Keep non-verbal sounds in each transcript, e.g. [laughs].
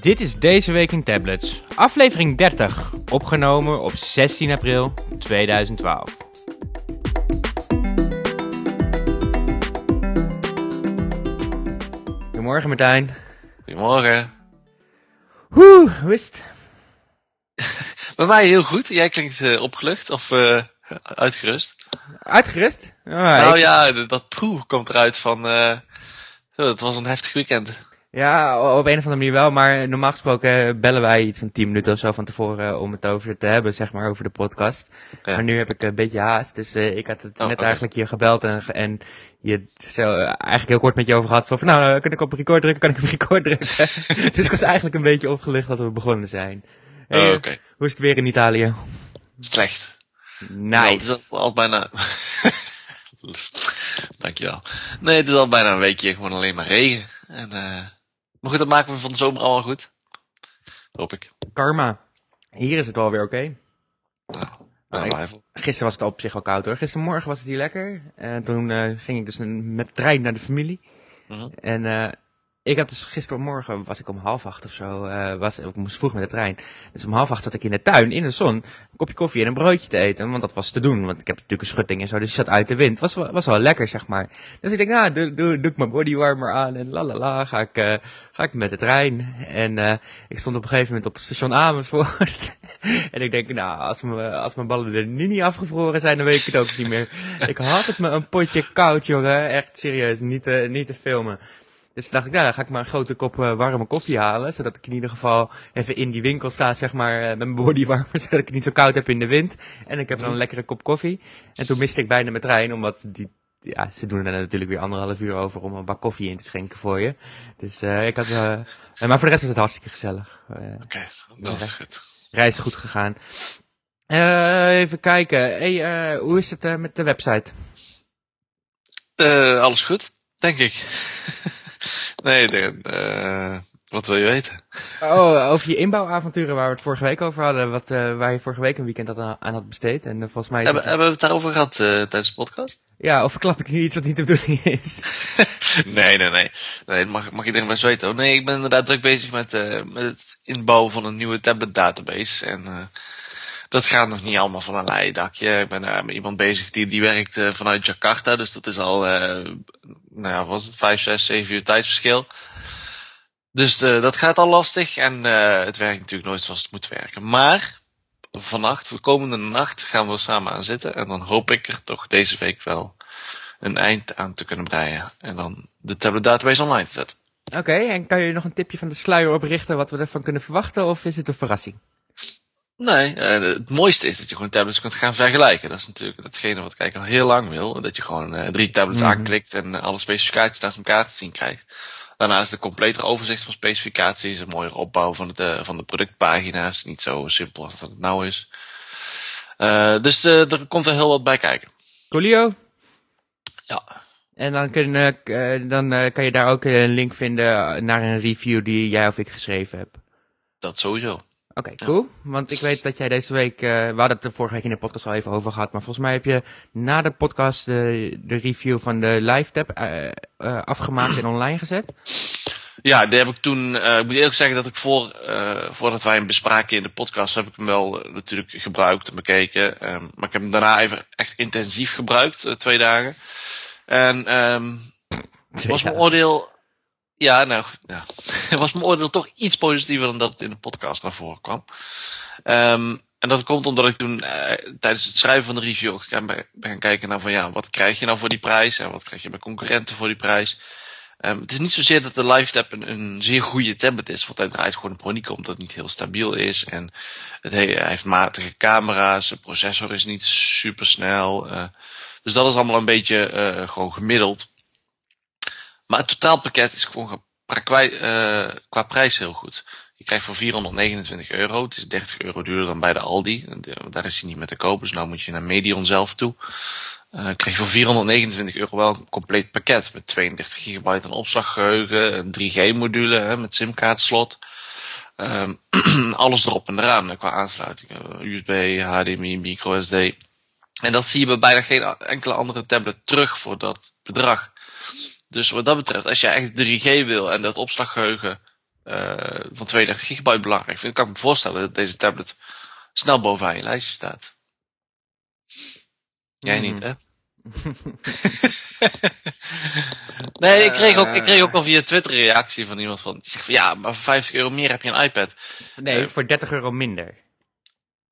Dit is Deze Week in Tablets, aflevering 30, opgenomen op 16 april 2012. Goedemorgen Martijn. Goedemorgen. Hoe, hoe is het? [laughs] Bij mij heel goed. Jij klinkt uh, opgelucht of uh, uitgerust. Uitgerust? Oh, nou ik... ja, dat poe komt eruit van... Uh, het was een heftig weekend. Ja, op een of andere manier wel, maar normaal gesproken bellen wij iets van 10 minuten of zo van tevoren om het over te hebben, zeg maar, over de podcast. Ja. Maar nu heb ik een beetje haast, dus uh, ik had het oh, net okay. eigenlijk je gebeld en, en je zo, eigenlijk heel kort met je over gehad. Zo van, nou, kan ik op record drukken, kan ik op record drukken? [laughs] [laughs] dus ik was eigenlijk een beetje opgelucht dat we begonnen zijn. Hey, oh, okay. Hoe is het weer in Italië? Slecht. Nice. Het is al, al bijna... [laughs] Dankjewel. Nee, het is al bijna een weekje gewoon alleen maar regen. En uh, maar goed, dat maken we van de zomer allemaal goed. Hoop ik. Karma. Hier is het wel weer oké. Okay. Nou, nou, ik, gisteren was het op zich al koud hoor. Gistermorgen was het hier lekker. En toen uh, ging ik dus met de trein naar de familie. Uh -huh. En uh, ik had dus gistermorgen, was ik om half acht of zo, uh, was, ik moest vroeg met de trein. Dus om half acht zat ik in de tuin, in de zon, een kopje koffie en een broodje te eten. Want dat was te doen, want ik heb natuurlijk een schutting en zo, dus je zat uit de wind. Was, was wel lekker, zeg maar. Dus ik denk, nou, doe, doe, doe ik mijn bodywarmer aan en lalala, ga ik, uh, ga ik met de trein. En uh, ik stond op een gegeven moment op station Amersfoort. [laughs] en ik denk, nou, als, me, als mijn ballen er nu niet afgevroren zijn, dan weet ik het ook niet meer. ik had het me een potje koud, jongen. Echt serieus, niet niet te filmen. Dus dacht ik, nou, dan ga ik maar een grote kop uh, warme koffie halen. Zodat ik in ieder geval even in die winkel sta, zeg maar, uh, met mijn bodywarmer. [laughs] Zodat ik het niet zo koud heb in de wind. En ik heb dan een lekkere kop koffie. En toen miste ik bijna mijn trein, omdat die, ja, ze doen er natuurlijk weer anderhalf uur over om een bak koffie in te schenken voor je. Dus uh, ik had, [laughs] maar voor de rest was het hartstikke gezellig. Oké, okay, dat is goed. Reis goed gegaan. Even kijken. Hey, hoe is het met de website? Alles goed, denk ik. [laughs] Nee, de, uh, wat wil je weten? Oh, over je inbouwavonturen waar we het vorige week over hadden. Wat, uh, waar je vorige week een weekend aan, aan had besteed. En uh, volgens mij... Hebben, hebben we het daarover gehad tijdens de podcast? Ja, of verklap ik nu iets wat niet de bedoeling is? [laughs] nee, nee, nee. Nee, dat mag, mag iedereen best weten. Oh, nee, ik ben inderdaad druk bezig met, met het inbouwen van een nieuwe tablet database. En dat gaat nog niet allemaal van een leien dakje. Ik ben uh, met iemand bezig die, die werkt uh, vanuit Jakarta. Dus dat is al, uh, nou ja, was het 5, 6, 7 uur tijdsverschil. Dus uh, dat gaat al lastig. En uh, het werkt natuurlijk nooit zoals het moet werken. Maar vannacht, de komende nacht, gaan we samen aan zitten. En dan hoop ik er toch deze week wel een eind aan te kunnen breien. En dan de tablet database online te zetten. Oké, en kan je nog een tipje van de sluier oprichten wat we ervan kunnen verwachten? Of is het een verrassing? Nee, uh, het mooiste is dat je gewoon tablets kunt gaan vergelijken. Dat is natuurlijk datgene wat ik al heel lang wil. Dat je gewoon uh, drie tablets mm -hmm. aanklikt en alle specificaties naast elkaar te zien krijgt. Daarnaast een completer overzicht van specificaties, een mooiere opbouw van de, van de productpagina's. Niet zo simpel als dat het nou is. Uh, dus uh, er komt er heel wat bij kijken. Coolio? Ja. En dan, kun, uh, dan kan je daar ook een link vinden naar een review die jij of ik geschreven heb. Dat sowieso. Oké, okay, cool. Ja. Want ik weet dat jij deze week, uh, we hadden het er vorige week in de podcast al even over gehad, maar volgens mij heb je na de podcast de, de review van de live tab uh, uh, afgemaakt en online gezet. Ja, die heb ik toen, ik moet eerlijk zeggen dat ik voor, voordat wij hem bespraken in de podcast, heb ik hem wel natuurlijk gebruikt en bekeken. Um, maar ik heb hem daarna even echt intensief gebruikt, twee dagen. En [laughs] um, was mijn oordeel ja, nou, ja. [laughs] was mijn oordeel toch iets positiever dan dat het in de podcast naar voren kwam. Um, en dat komt omdat ik toen uh, tijdens het schrijven van de review ook ben, gaan kijken naar van ja, wat krijg je nou voor die prijs en wat krijg je bij concurrenten voor die prijs. Um, het is niet zozeer dat de Live Tab een, een zeer goede tablet is, want hij draait gewoon een niet omdat het niet heel stabiel is. En het he hij heeft matige camera's, de processor is niet super snel. Uh, dus dat is allemaal een beetje uh, gewoon gemiddeld. Maar het totaalpakket is gewoon qua, uh, qua prijs heel goed. Je krijgt voor 429 euro. Het is 30 euro duurder dan bij de Aldi. Daar is hij niet met te kopen. Dus nou moet je naar Medion zelf toe. Uh, krijg je voor 429 euro wel een compleet pakket. Met 32 gigabyte aan opslaggeheugen. Een 3G module met simkaartslot. Um, [clears throat] alles erop en eraan qua aansluiting. USB, HDMI, microSD. En dat zie je bij bijna geen enkele andere tablet terug voor dat bedrag. Dus wat dat betreft, als je echt 3G wil en dat opslaggeheugen uh, van 32 gigabyte belangrijk vind. Ik kan me voorstellen dat deze tablet snel bovenaan je lijstje staat. Jij mm. niet, hè? [laughs] nee, ik kreeg, ook, ik kreeg ook al via Twitter reactie van iemand van, die zegt van ja, maar voor 50 euro meer heb je een iPad. Nee, uh, voor 30 euro minder.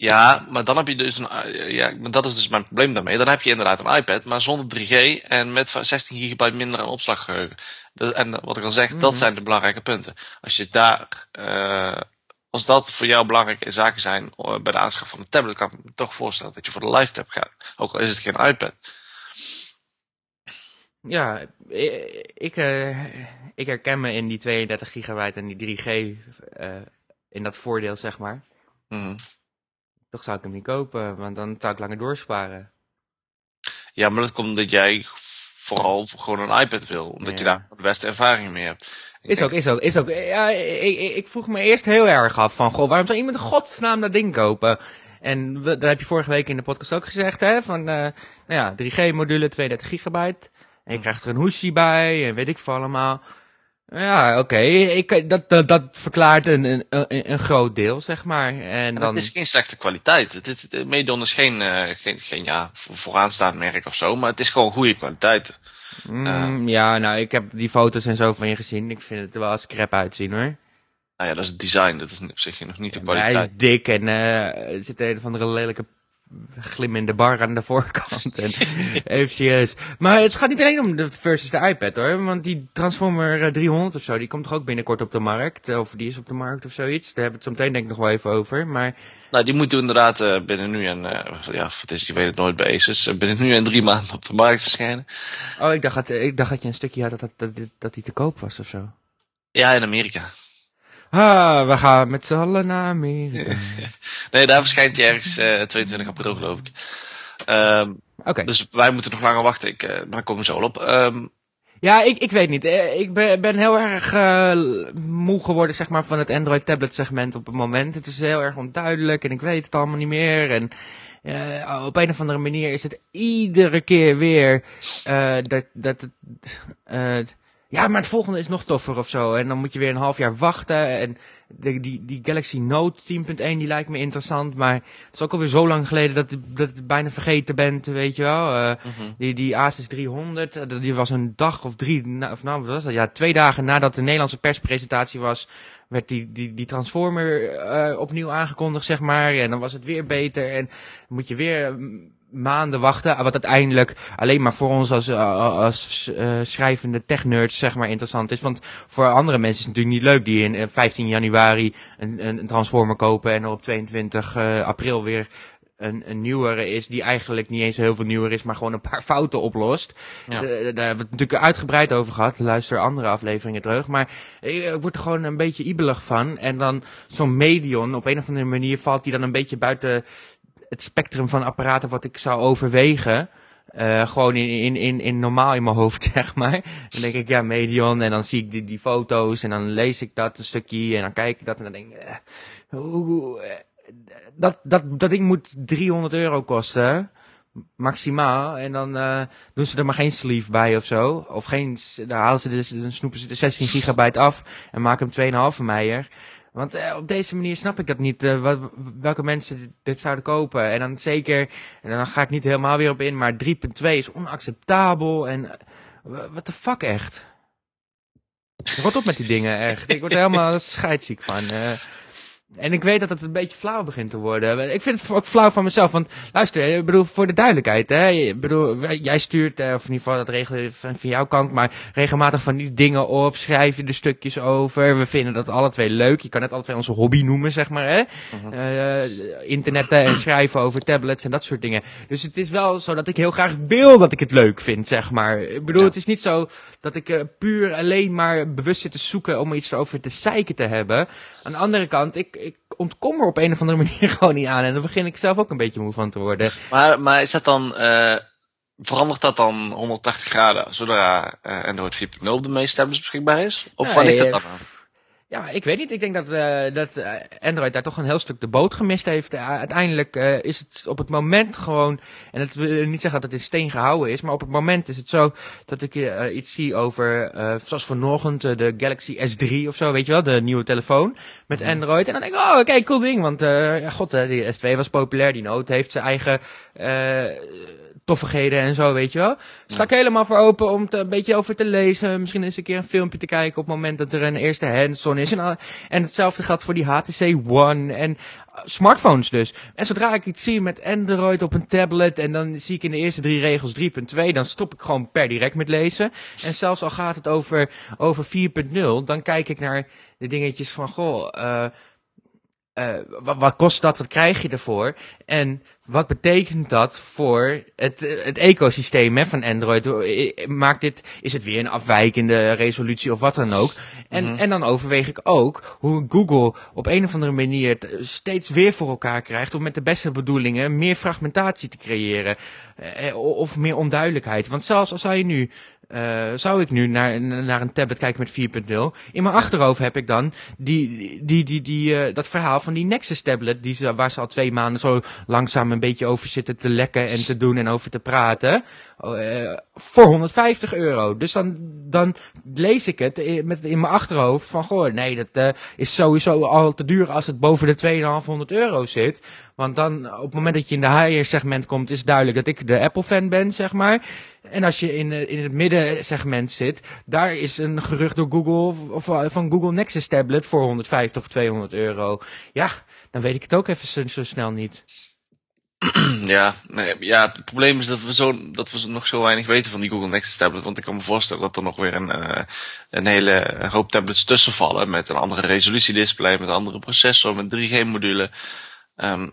Ja, maar dan heb je dus een, eh, ja, dat is dus mijn probleem daarmee. Dan heb je inderdaad een iPad, maar zonder 3G en met 16 gigabyte minder aan opslaggeheugen. en wat ik al zeg, dat mhm. zijn de belangrijke punten. Als je daar, uh, als dat voor jou belangrijke zaken zijn uh, bij de aanschaf van een tablet, kan ik me toch voorstellen dat je voor de live tab gaat. Ook al is het geen iPad. Ja, ik, uh, ik herken me in die 32 gigabyte en die 3G in dat voordeel, zeg maar. Mm toch zou ik hem niet kopen, want dan zou ik langer doorsparen. Ja, maar dat komt omdat jij vooral gewoon een iPad wil. Omdat je daar de beste ervaring mee hebt. is ook, is ook, is ook. Ja, ik, ik, vroeg me eerst heel erg af van, goh, waarom zou iemand in godsnaam dat ding kopen? En we, dat heb je vorige week in de podcast ook gezegd, hè? Van, uh, nou ja, 3G-module, 32 gigabyte. En je krijgt er een hoesje bij en weet ik veel allemaal. Ja, oké. Ik Dat, dat, dat verklaart een, een, een, groot deel, zeg maar. En, dan... Het is geen slechte kwaliteit. Het is, Medon is geen, uh, geen, geen ja, vooraanstaand merk of zo, maar het is gewoon goede kwaliteit. Mm, uh, ja, nou, ik heb die foto's en zo van je gezien. Ik vind het er wel als crap uitzien, hoor. Nou ja, dat is het design. Dat is op zich nog niet de kwaliteit. hij is dik en uh, er zit een of andere lelijke glimmende bar aan de voorkant. En even serieus. Maar het gaat niet alleen om de versus de iPad hoor. Want die Transformer 300 of zo, die komt toch ook binnenkort op de markt? Of die is op de markt of zoiets? Daar hebben we het zo meteen denk ik nog wel even over. Maar... Nou, die moeten inderdaad uh, binnen nu en, uh, ja, het is, je weet het nooit bij Asus, uh, binnen nu en drie maanden op de markt verschijnen. Oh, ik dacht, dat, ik dacht dat je een stukje had dat, dat, dat, dat die te koop was of zo. Ja, in Amerika. Ah, we gaan met z'n allen naar Amerika. [laughs] nee, daar verschijnt hij ergens uh, 22 april, geloof ik. Um, okay. Dus wij moeten nog langer wachten. Ik, uh, maar ik kom er zo op. Um, ja, ik, ik weet niet. Eh, ik ben, ben heel erg uh, moe geworden zeg maar, van het Android tablet segment op het moment. Het is heel erg onduidelijk en ik weet het allemaal niet meer. En uh, op een of andere manier is het iedere keer weer uh, dat, dat het ja, maar het volgende is nog toffer of zo. En dan moet je weer een half jaar wachten. En de, die, die Galaxy Note 10.1 die lijkt me interessant. Maar het is ook alweer zo lang geleden dat, dat het bijna vergeten bent, weet je wel. Uh, die, die Asus 300, uh, die was een dag of drie, of nou wat was dat? Ja, twee dagen nadat de Nederlandse perspresentatie was, werd die, die, die Transformer uh, opnieuw aangekondigd, zeg maar. En dan was het weer beter. En moet je weer maanden wachten. Wat uiteindelijk alleen maar voor ons als, uh, als uh, schrijvende technerds zeg maar interessant is. Want voor andere mensen is het natuurlijk niet leuk die in 15 januari een, een, Transformer kopen en op 22 uh, april weer een, een nieuwere is die eigenlijk niet eens heel veel nieuwer is, maar gewoon een paar [laughs] fouten oplost. Ja. daar hebben we het natuurlijk uitgebreid over gehad. Luister andere afleveringen terug. Maar ik word er gewoon een beetje ibelig van. En dan zo'n medion, op een of andere manier valt die dan een beetje buiten het spectrum van apparaten wat ik zou overwegen. Uh, gewoon in, in, in, in normaal in mijn hoofd, [laughs] zeg maar. Dan denk ik, ja, Medion. En dan zie ik die, die foto's. En dan lees ik dat een stukje. En dan kijk ik dat. En dan denk ik, uh, dat, dat, dat ding moet 300 euro kosten. Maximaal. En dan doen ze er maar geen sleeve bij of zo. Of geen, dan halen ze de, dan snoepen ze de 16 gigabyte af. En maken hem 2,5 meijer. Want uh, op deze manier snap ik dat niet, uh, wat, welke mensen dit zouden kopen. En dan zeker, en dan ga ik niet helemaal weer op in, maar 3.2 is onacceptabel. En uh, wat de fuck echt? Rot op met die dingen echt. Ik word er helemaal [laughs] scheidsziek van. En ik weet dat het een beetje flauw begint te worden. Ik vind het ook flauw van mezelf. Want luister, ik bedoel, voor de duidelijkheid. Hè, ik bedoel, jij stuurt, eh, of in ieder geval dat regelen van, van jouw kant, maar regelmatig van die dingen op. Schrijf je de stukjes over. We vinden dat alle twee leuk. Je kan het alle twee onze hobby noemen, zeg maar. Hè? Uh, internetten en schrijven over tablets en dat soort dingen. Dus het is wel zo dat ik heel graag wil dat ik het leuk vind, zeg maar. Ik bedoel, het is niet zo dat ik uh, puur alleen maar bewust zit te zoeken om iets over te zeiken te hebben. Aan de andere kant, ik ontkom er op een of andere manier [laughs] gewoon niet aan. En daar begin ik zelf ook een beetje moe van te worden. Maar, maar is dat dan, uh, verandert dat dan 180 graden zodra uh, Android 4.0 op de meeste tablets beschikbaar is? Of waar ligt het dan aan? Ja, ik weet niet. Ik denk dat, uh, dat uh, Android daar toch een heel stuk de boot gemist heeft. Uh, uiteindelijk is het op het moment gewoon, en dat wil niet zeggen dat het in steen gehouden is, maar op het moment is het zo dat ik iets zie over, zoals vanochtend, de Galaxy S3 of zo, weet je wel, de nieuwe telefoon met Android. En dan denk ik, oh, kijk, cool ding, want ja, god, die S2 was populair, die Note heeft zijn eigen toffigheden en zo, weet je wel. Sta ik helemaal voor open om te, een beetje over te lezen. Misschien eens een keer een filmpje te kijken op het moment dat er een eerste hands-on is. En, en hetzelfde geldt voor die HTC One en uh, smartphones dus. En zodra ik iets zie met Android op een tablet en dan zie ik in de eerste drie regels 3.2, dan stop ik gewoon per direct met lezen. En zelfs al gaat het over, over 4.0, dan kijk ik naar de dingetjes van, goh, uh, uh, wat, wat, kost dat? Wat krijg je ervoor? En wat betekent dat voor het, het ecosysteem hè, van Android? Maakt dit, is het weer een afwijkende resolutie of wat dan ook? En, mm -hmm. en dan overweeg ik ook hoe Google op een of andere manier steeds weer voor elkaar krijgt om met de beste bedoelingen meer fragmentatie te creëren. Eh, of meer onduidelijkheid. Want zelfs als zou je nu uh, zou ik nu naar, naar een tablet kijken met 4.0. In mijn achterhoofd heb ik dan die, die, die, die, uh, dat verhaal van die Nexus tablet, die ze, waar ze al twee maanden zo langzaam een beetje over zitten te lekken en te doen en over te praten. Uh, voor 150 euro. Dus dan, dan lees ik het in, met, in mijn achterhoofd van, goh, nee, dat is sowieso al te duur als het boven de 2500 euro zit. Want dan, op het moment dat je in de higher segment komt, is duidelijk dat ik de Apple fan ben, zeg maar. En als je in, in het middensegment zit, daar is een gerucht door Google, of, van Google Nexus tablet voor 150 of 200 euro. Ja, dan weet ik het ook even zo snel niet. [clears throat] Ja, nee, ja, het probleem is dat we, zo, dat we nog zo weinig weten van die Google Nexus tablet. Want ik kan me voorstellen dat er nog weer een, uh, een hele hoop tablets tussen vallen. Met een andere resolutiedisplay, met een andere processor, met 3G-module. Um,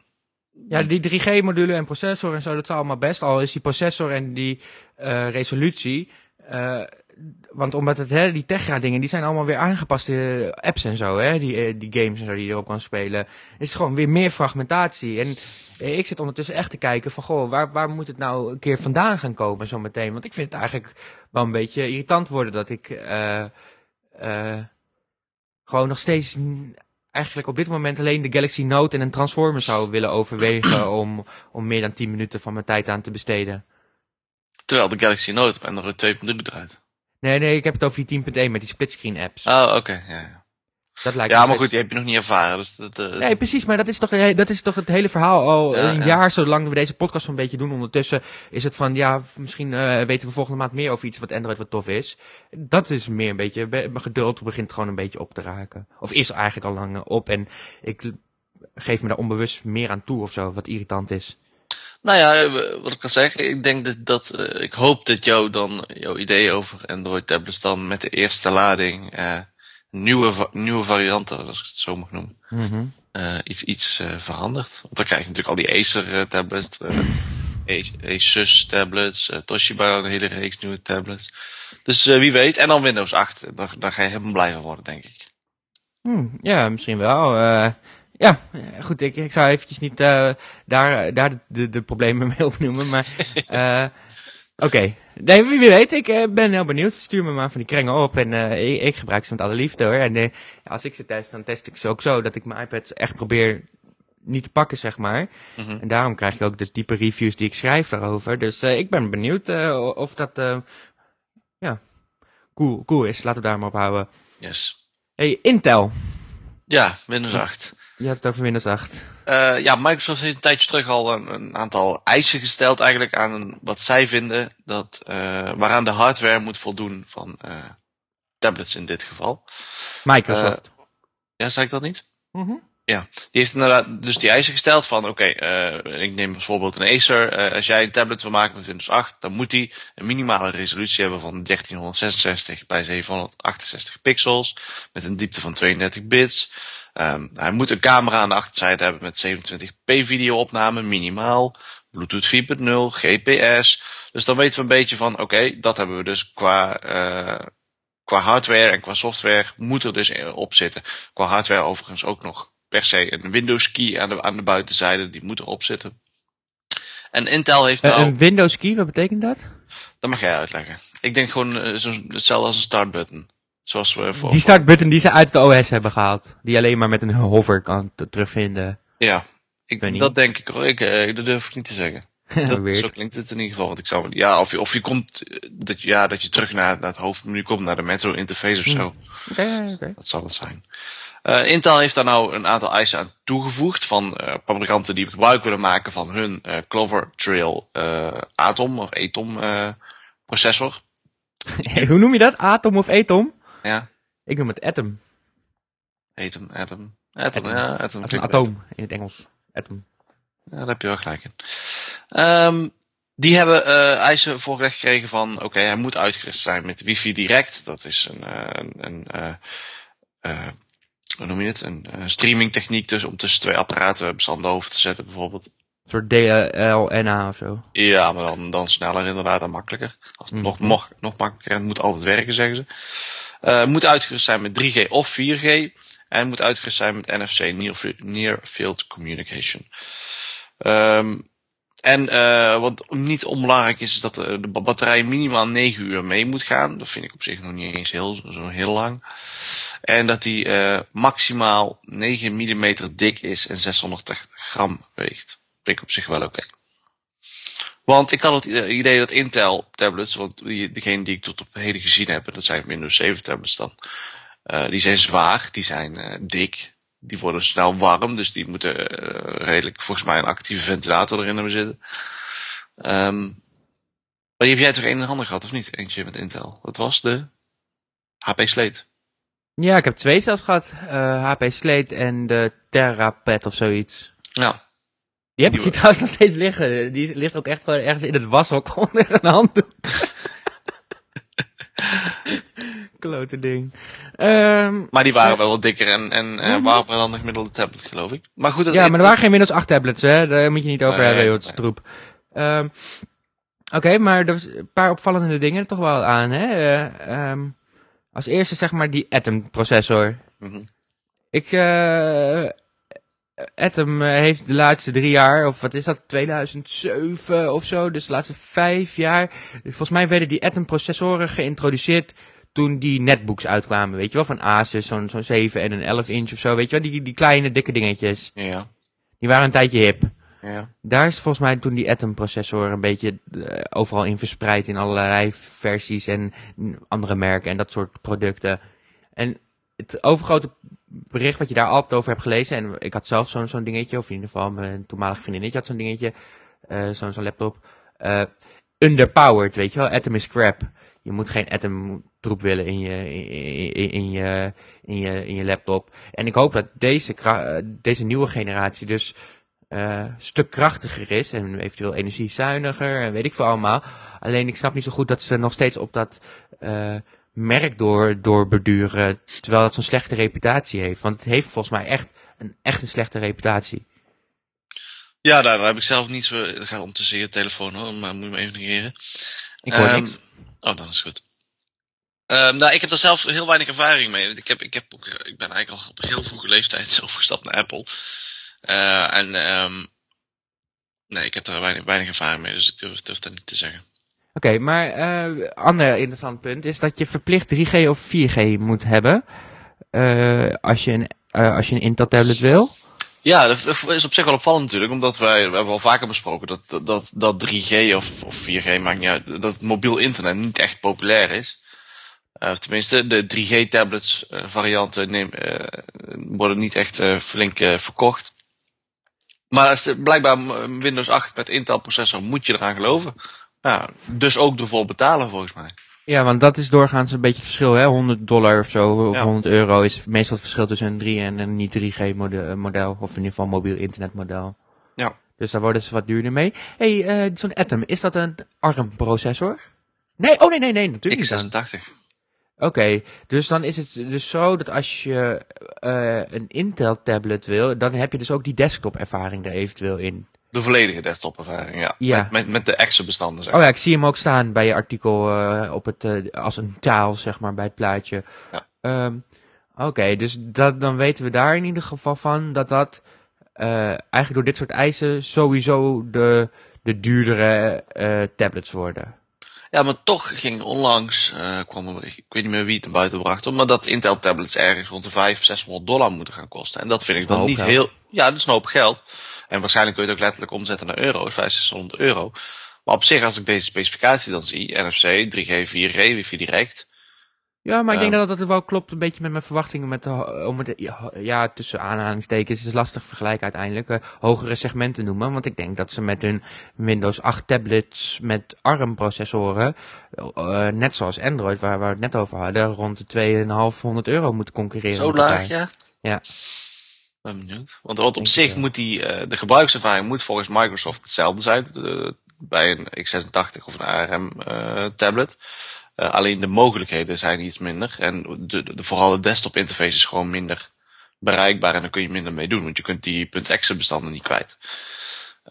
ja, die 3G-module en processor en zo, dat is allemaal best. Al is die processor en die uh, resolutie. Uh, want omdat het, hè, die Tegra dingen, die zijn allemaal weer aangepaste apps en zo, hè. Die, die games en zo die je erop kan spelen. is gewoon weer meer fragmentatie. En ik zit ondertussen echt te kijken van, goh, waar, waar moet het nou een keer vandaan gaan komen zo meteen? Want ik vind het eigenlijk wel een beetje irritant worden dat ik, uh, uh, gewoon nog steeds eigenlijk op dit moment alleen de Galaxy Note en een Transformer zou willen overwegen [clears throat] om, om meer dan 10 minuten van mijn tijd aan te besteden. Terwijl de Galaxy Note op Android 2.3 bedraait. Nee, nee, ik heb het over die 10.1 met die splitscreen apps. Oh, oké, okay. ja, ja. Dat lijkt ja, maar goed, die heb je nog niet ervaren. Dus dat, uh, nee, precies, maar dat is toch, dat is toch het hele verhaal al ja, een ja. jaar, zolang we deze podcast een beetje doen. Ondertussen is het van, ja, misschien uh, weten we volgende maand meer over iets wat Android wat tof is. Dat is meer een beetje, mijn geduld begint gewoon een beetje op te raken. Of is eigenlijk al lang op en ik geef me daar onbewust meer aan toe of zo, wat irritant is. Nou ja, wat ik kan zeggen, ik denk dat, dat uh, ik hoop dat jou dan, jouw idee over Android tablets dan met de eerste lading, uh, nieuwe, nieuwe varianten, als ik het zo mag noemen, mm -hmm. uh, iets, iets verandert. Want dan krijg je natuurlijk al die Acer tablets, Asus tablets, Toshiba een hele reeks nieuwe tablets. Dus wie weet, en dan Windows 8, daar, daar ga je helemaal blij van worden, denk ik. Hmm, ja, misschien wel. Ja, goed, ik, ik zou eventjes niet daar, daar de, de, de problemen [laughs] mee opnoemen, maar... Oké. Okay. Nee, wie weet. Ik uh, ben heel benieuwd. Stuur me maar van die krengen op. En ik, ik, gebruik ze met alle liefde hoor. En als ik ze test, dan test ik ze ook zo dat ik mijn iPad echt probeer niet te pakken, zeg maar. Mm -hmm. En daarom krijg ik ook de type reviews die ik schrijf daarover. Dus ik ben benieuwd of dat ja, cool, cool is. Laten we daar maar op houden. Yes. Hey, Intel. Ja, Windows 8. Je hebt het over Windows 8. Uh, ja, Microsoft heeft een tijdje terug al een, een aantal eisen gesteld eigenlijk aan wat zij vinden dat, uh, waaraan de hardware moet voldoen van uh, tablets in dit geval. Microsoft. ja, zei ik dat niet? Mm -hmm. Ja, die heeft inderdaad dus die eisen gesteld van oké, okay, ik neem bijvoorbeeld een Acer. als jij een tablet wil maken met Windows 8, dan moet die een minimale resolutie hebben van 1366 bij 768 pixels met een diepte van 32 bits. Um, hij moet een camera aan de achterzijde hebben met 27p videoopname, minimaal. Bluetooth 4.0, GPS. Dus dan weten we een beetje van, oké, dat hebben we dus qua, uh, qua hardware en qua software moet er dus op zitten. Qua hardware overigens ook nog per se een Windows key aan de, aan de buitenzijde, die moet erop zitten. En Intel heeft nou... Een Windows key, wat betekent dat? Dat mag jij uitleggen. Ik denk gewoon uh, zo, hetzelfde als een start button. Zoals we voor... Die startbutton die ze uit de OS hebben gehaald. Die alleen maar met een hover kan terugvinden. Ja, ik, dat denk ik hoor. Ik, eh, dat durf ik niet te zeggen. [laughs] Dat, Weird. zo klinkt het in ieder geval. Want ik zou, ja, of je, of je komt, eh, dat, ja, dat je terug naar, naar het hoofdmenu komt, naar de Metro interface of zo. Oké, oké. Dat zal het zijn. Eh, Intel heeft daar nou een aantal eisen aan toegevoegd van eh, fabrikanten die gebruik willen maken van hun eh, Clover Trail Atom of Atom processor. [laughs] Hey, hoe noem je dat? Atom of Atom? Ja, Ik noem het Atom. Atom, Atom, Atom, Atom. ja, Atom. Een klinkt atoom in het Engels. Atom. Ja, daar heb je wel gelijk in. Ehm, die hebben eh, eisen voorgelegd gekregen van, oké, hij moet uitgerust zijn met wifi direct. Dat is een, een, een eh, hoe noem je het? Een eh, streamingtechniek dus om tussen twee apparaten bestanden over te zetten bijvoorbeeld. Een soort DLNA of zo. Ja, maar dan, dan sneller inderdaad en makkelijker. Als, Mhm. nog, nog, nog makkelijker en het moet altijd werken, zeggen ze. Het moet uitgerust zijn met 3G of 4G. En moet uitgerust zijn met NFC, Near Field Communication. Ehm, en eh, wat niet onbelangrijk is, is dat de, de batterij minimaal 9 uur mee moet gaan. Dat vind ik op zich nog niet eens heel, zo heel lang. En dat die eh, maximaal 9 mm dik is en 680 gram weegt. Vind ik op zich wel oké. Want ik had het idee dat Intel tablets, want degene die ik tot op heden gezien heb, dat zijn Windows 7 tablets dan, eh, die zijn zwaar, die zijn eh, dik, die worden snel warm, dus die moeten eh, redelijk volgens mij een actieve ventilator erin hebben zitten. Ehm, maar die heb jij toch een in handen gehad, of niet? Eentje met Intel. Dat was de HP Slate. Ja, ik heb twee zelfs gehad. Eh, HP Slate en de TerraPad of zoiets. Ja. Die heb Die ik hier trouwens nog steeds liggen. Die ligt ook echt gewoon ergens in het washok [laughs] onder een handdoek. Klote ding. Ehm, Maar die waren wel wat dikker en, en eh, warmer dan de gemiddelde tablet, geloof ik. Maar goed, dat ja, maar er waren geen Windows 8 tablets, hè. Daar moet je niet over hebben, joh. Het is troep. Ehm, Oké, maar er was een paar opvallende dingen toch wel aan, hè. Eh, ehm, als eerste zeg maar die Atom processor. Mhm. Ik, eh Atom eh, heeft de laatste drie jaar, of wat is dat, 2007 of zo, dus de laatste vijf jaar. Volgens mij werden die Atom processoren geïntroduceerd toen die netbooks uitkwamen, weet je wel, van Asus, zo'n zo'n 7 en een 11 inch of zo, weet je wel, die, die kleine dikke dingetjes. Ja, Die waren een tijdje hip. ja. Daar is volgens mij toen die Atom processor een beetje eh, overal in verspreid in allerlei versies en andere merken en dat soort producten. En het overgrote bericht wat je daar altijd over hebt gelezen, en ik had zelf zo'n zo'n dingetje, of in ieder geval mijn toenmalige vriendinnetje had zo'n dingetje, eh, zo'n zo'n laptop, eh, underpowered, weet je wel, Atom is crap. Je moet geen Atom troep willen in je, in, in, in je, in je, in je laptop. En ik hoop dat deze, eh, deze nieuwe generatie dus eh, een stuk krachtiger is en eventueel energiezuiniger en weet ik veel allemaal. Alleen ik snap niet zo goed dat ze nog steeds op dat eh, merk door, doorbeduren, terwijl het zo'n slechte reputatie heeft. Want het heeft volgens mij echt een, echt een slechte reputatie. Ja, daar, daar heb ik zelf niet zo... Dat gaat ondertussen je telefoon hoor, maar moet je me even negeren. Ik hoor niks. Oh, dan is goed. Ehm, nou, ik heb er zelf heel weinig ervaring mee. Ik, heb, ik, heb ook, ik ben eigenlijk al op een heel vroege leeftijd [laughs] overgestapt naar Apple. Eh, en ehm nee, ik heb daar weinig, weinig ervaring mee, dus ik durf, dat niet te zeggen. Oké, maar eh ander interessant punt is dat je verplicht 3G of 4G moet hebben. eh, als, je een, eh, als je een Intel tablet wil. Ja, dat is op zich wel opvallend natuurlijk, omdat wij, we hebben al vaker besproken dat, dat- dat, dat 3G of, of 4G, maakt niet uit, dat mobiel internet niet echt populair is. Of tenminste, de 3G-tablets eh, varianten neem, eh, worden niet echt flink verkocht. Maar blijkbaar Windows 8 met Intel processor moet je eraan geloven. Ja, dus ook ervoor betalen volgens mij. Ja, want dat is doorgaans een beetje het verschil, hè? 100 dollar of zo, of Ja. 100 euro is meestal het verschil tussen een 3 en een niet 3G mode- model. Of in ieder geval mobiel internetmodel. Ja. Dus daar worden ze wat duurder mee. hey, eh, zo'n Atom, is dat een ARM processor? Nee, oh nee, nee, nee, natuurlijk niet dan. X86. Oké, dus dan is het dus zo dat als je eh, een Intel tablet wil, dan heb je dus ook die desktop ervaring er eventueel in. De volledige desktopervaring, ja. Ja. Met, met, met de exe bestanden, zeg Oh ja, ik zie hem ook staan bij je artikel eh, op het, eh, als een taal, zeg maar, bij het plaatje. Ja. Ehm, Oké, dus dat, dan weten we daar in ieder geval van dat dat eh, eigenlijk door dit soort eisen sowieso de, de duurdere tablets worden. Ja, maar toch ging onlangs, uh, kwam een bericht, ik weet niet meer wie het naar buiten bracht, maar dat Intel tablets ergens rond de 500, 600 dollar moeten gaan kosten. En dat vind ik dan niet heel, ja, dat is een hoop geld. En waarschijnlijk kun je het ook letterlijk omzetten naar euro's, 500, 600 euro. Maar op zich, als ik deze specificatie dan zie, NFC, 3G, 4G, wifi direct, ja, maar ik denk dat dat wel klopt een beetje met mijn verwachtingen. Met de, om het, ja, tussen aanhalingstekens is het lastig vergelijken uiteindelijk. Uh, hogere segmenten noemen. Want ik denk dat ze met hun Windows 8 tablets met ARM processoren, uh, net zoals Android waar we het net over hadden, rond de 2500 euro moeten concurreren. Zo laag, ja? Ja. Ben benieuwd. Want, want op zich moet die, uh, de gebruikservaring moet volgens Microsoft hetzelfde zijn. bij een x86 of een ARM tablet. Uh, alleen de mogelijkheden zijn iets minder. En de, de, vooral de desktop interface is gewoon minder bereikbaar en dan kun je minder mee doen. Want je kunt die .exe bestanden niet kwijt.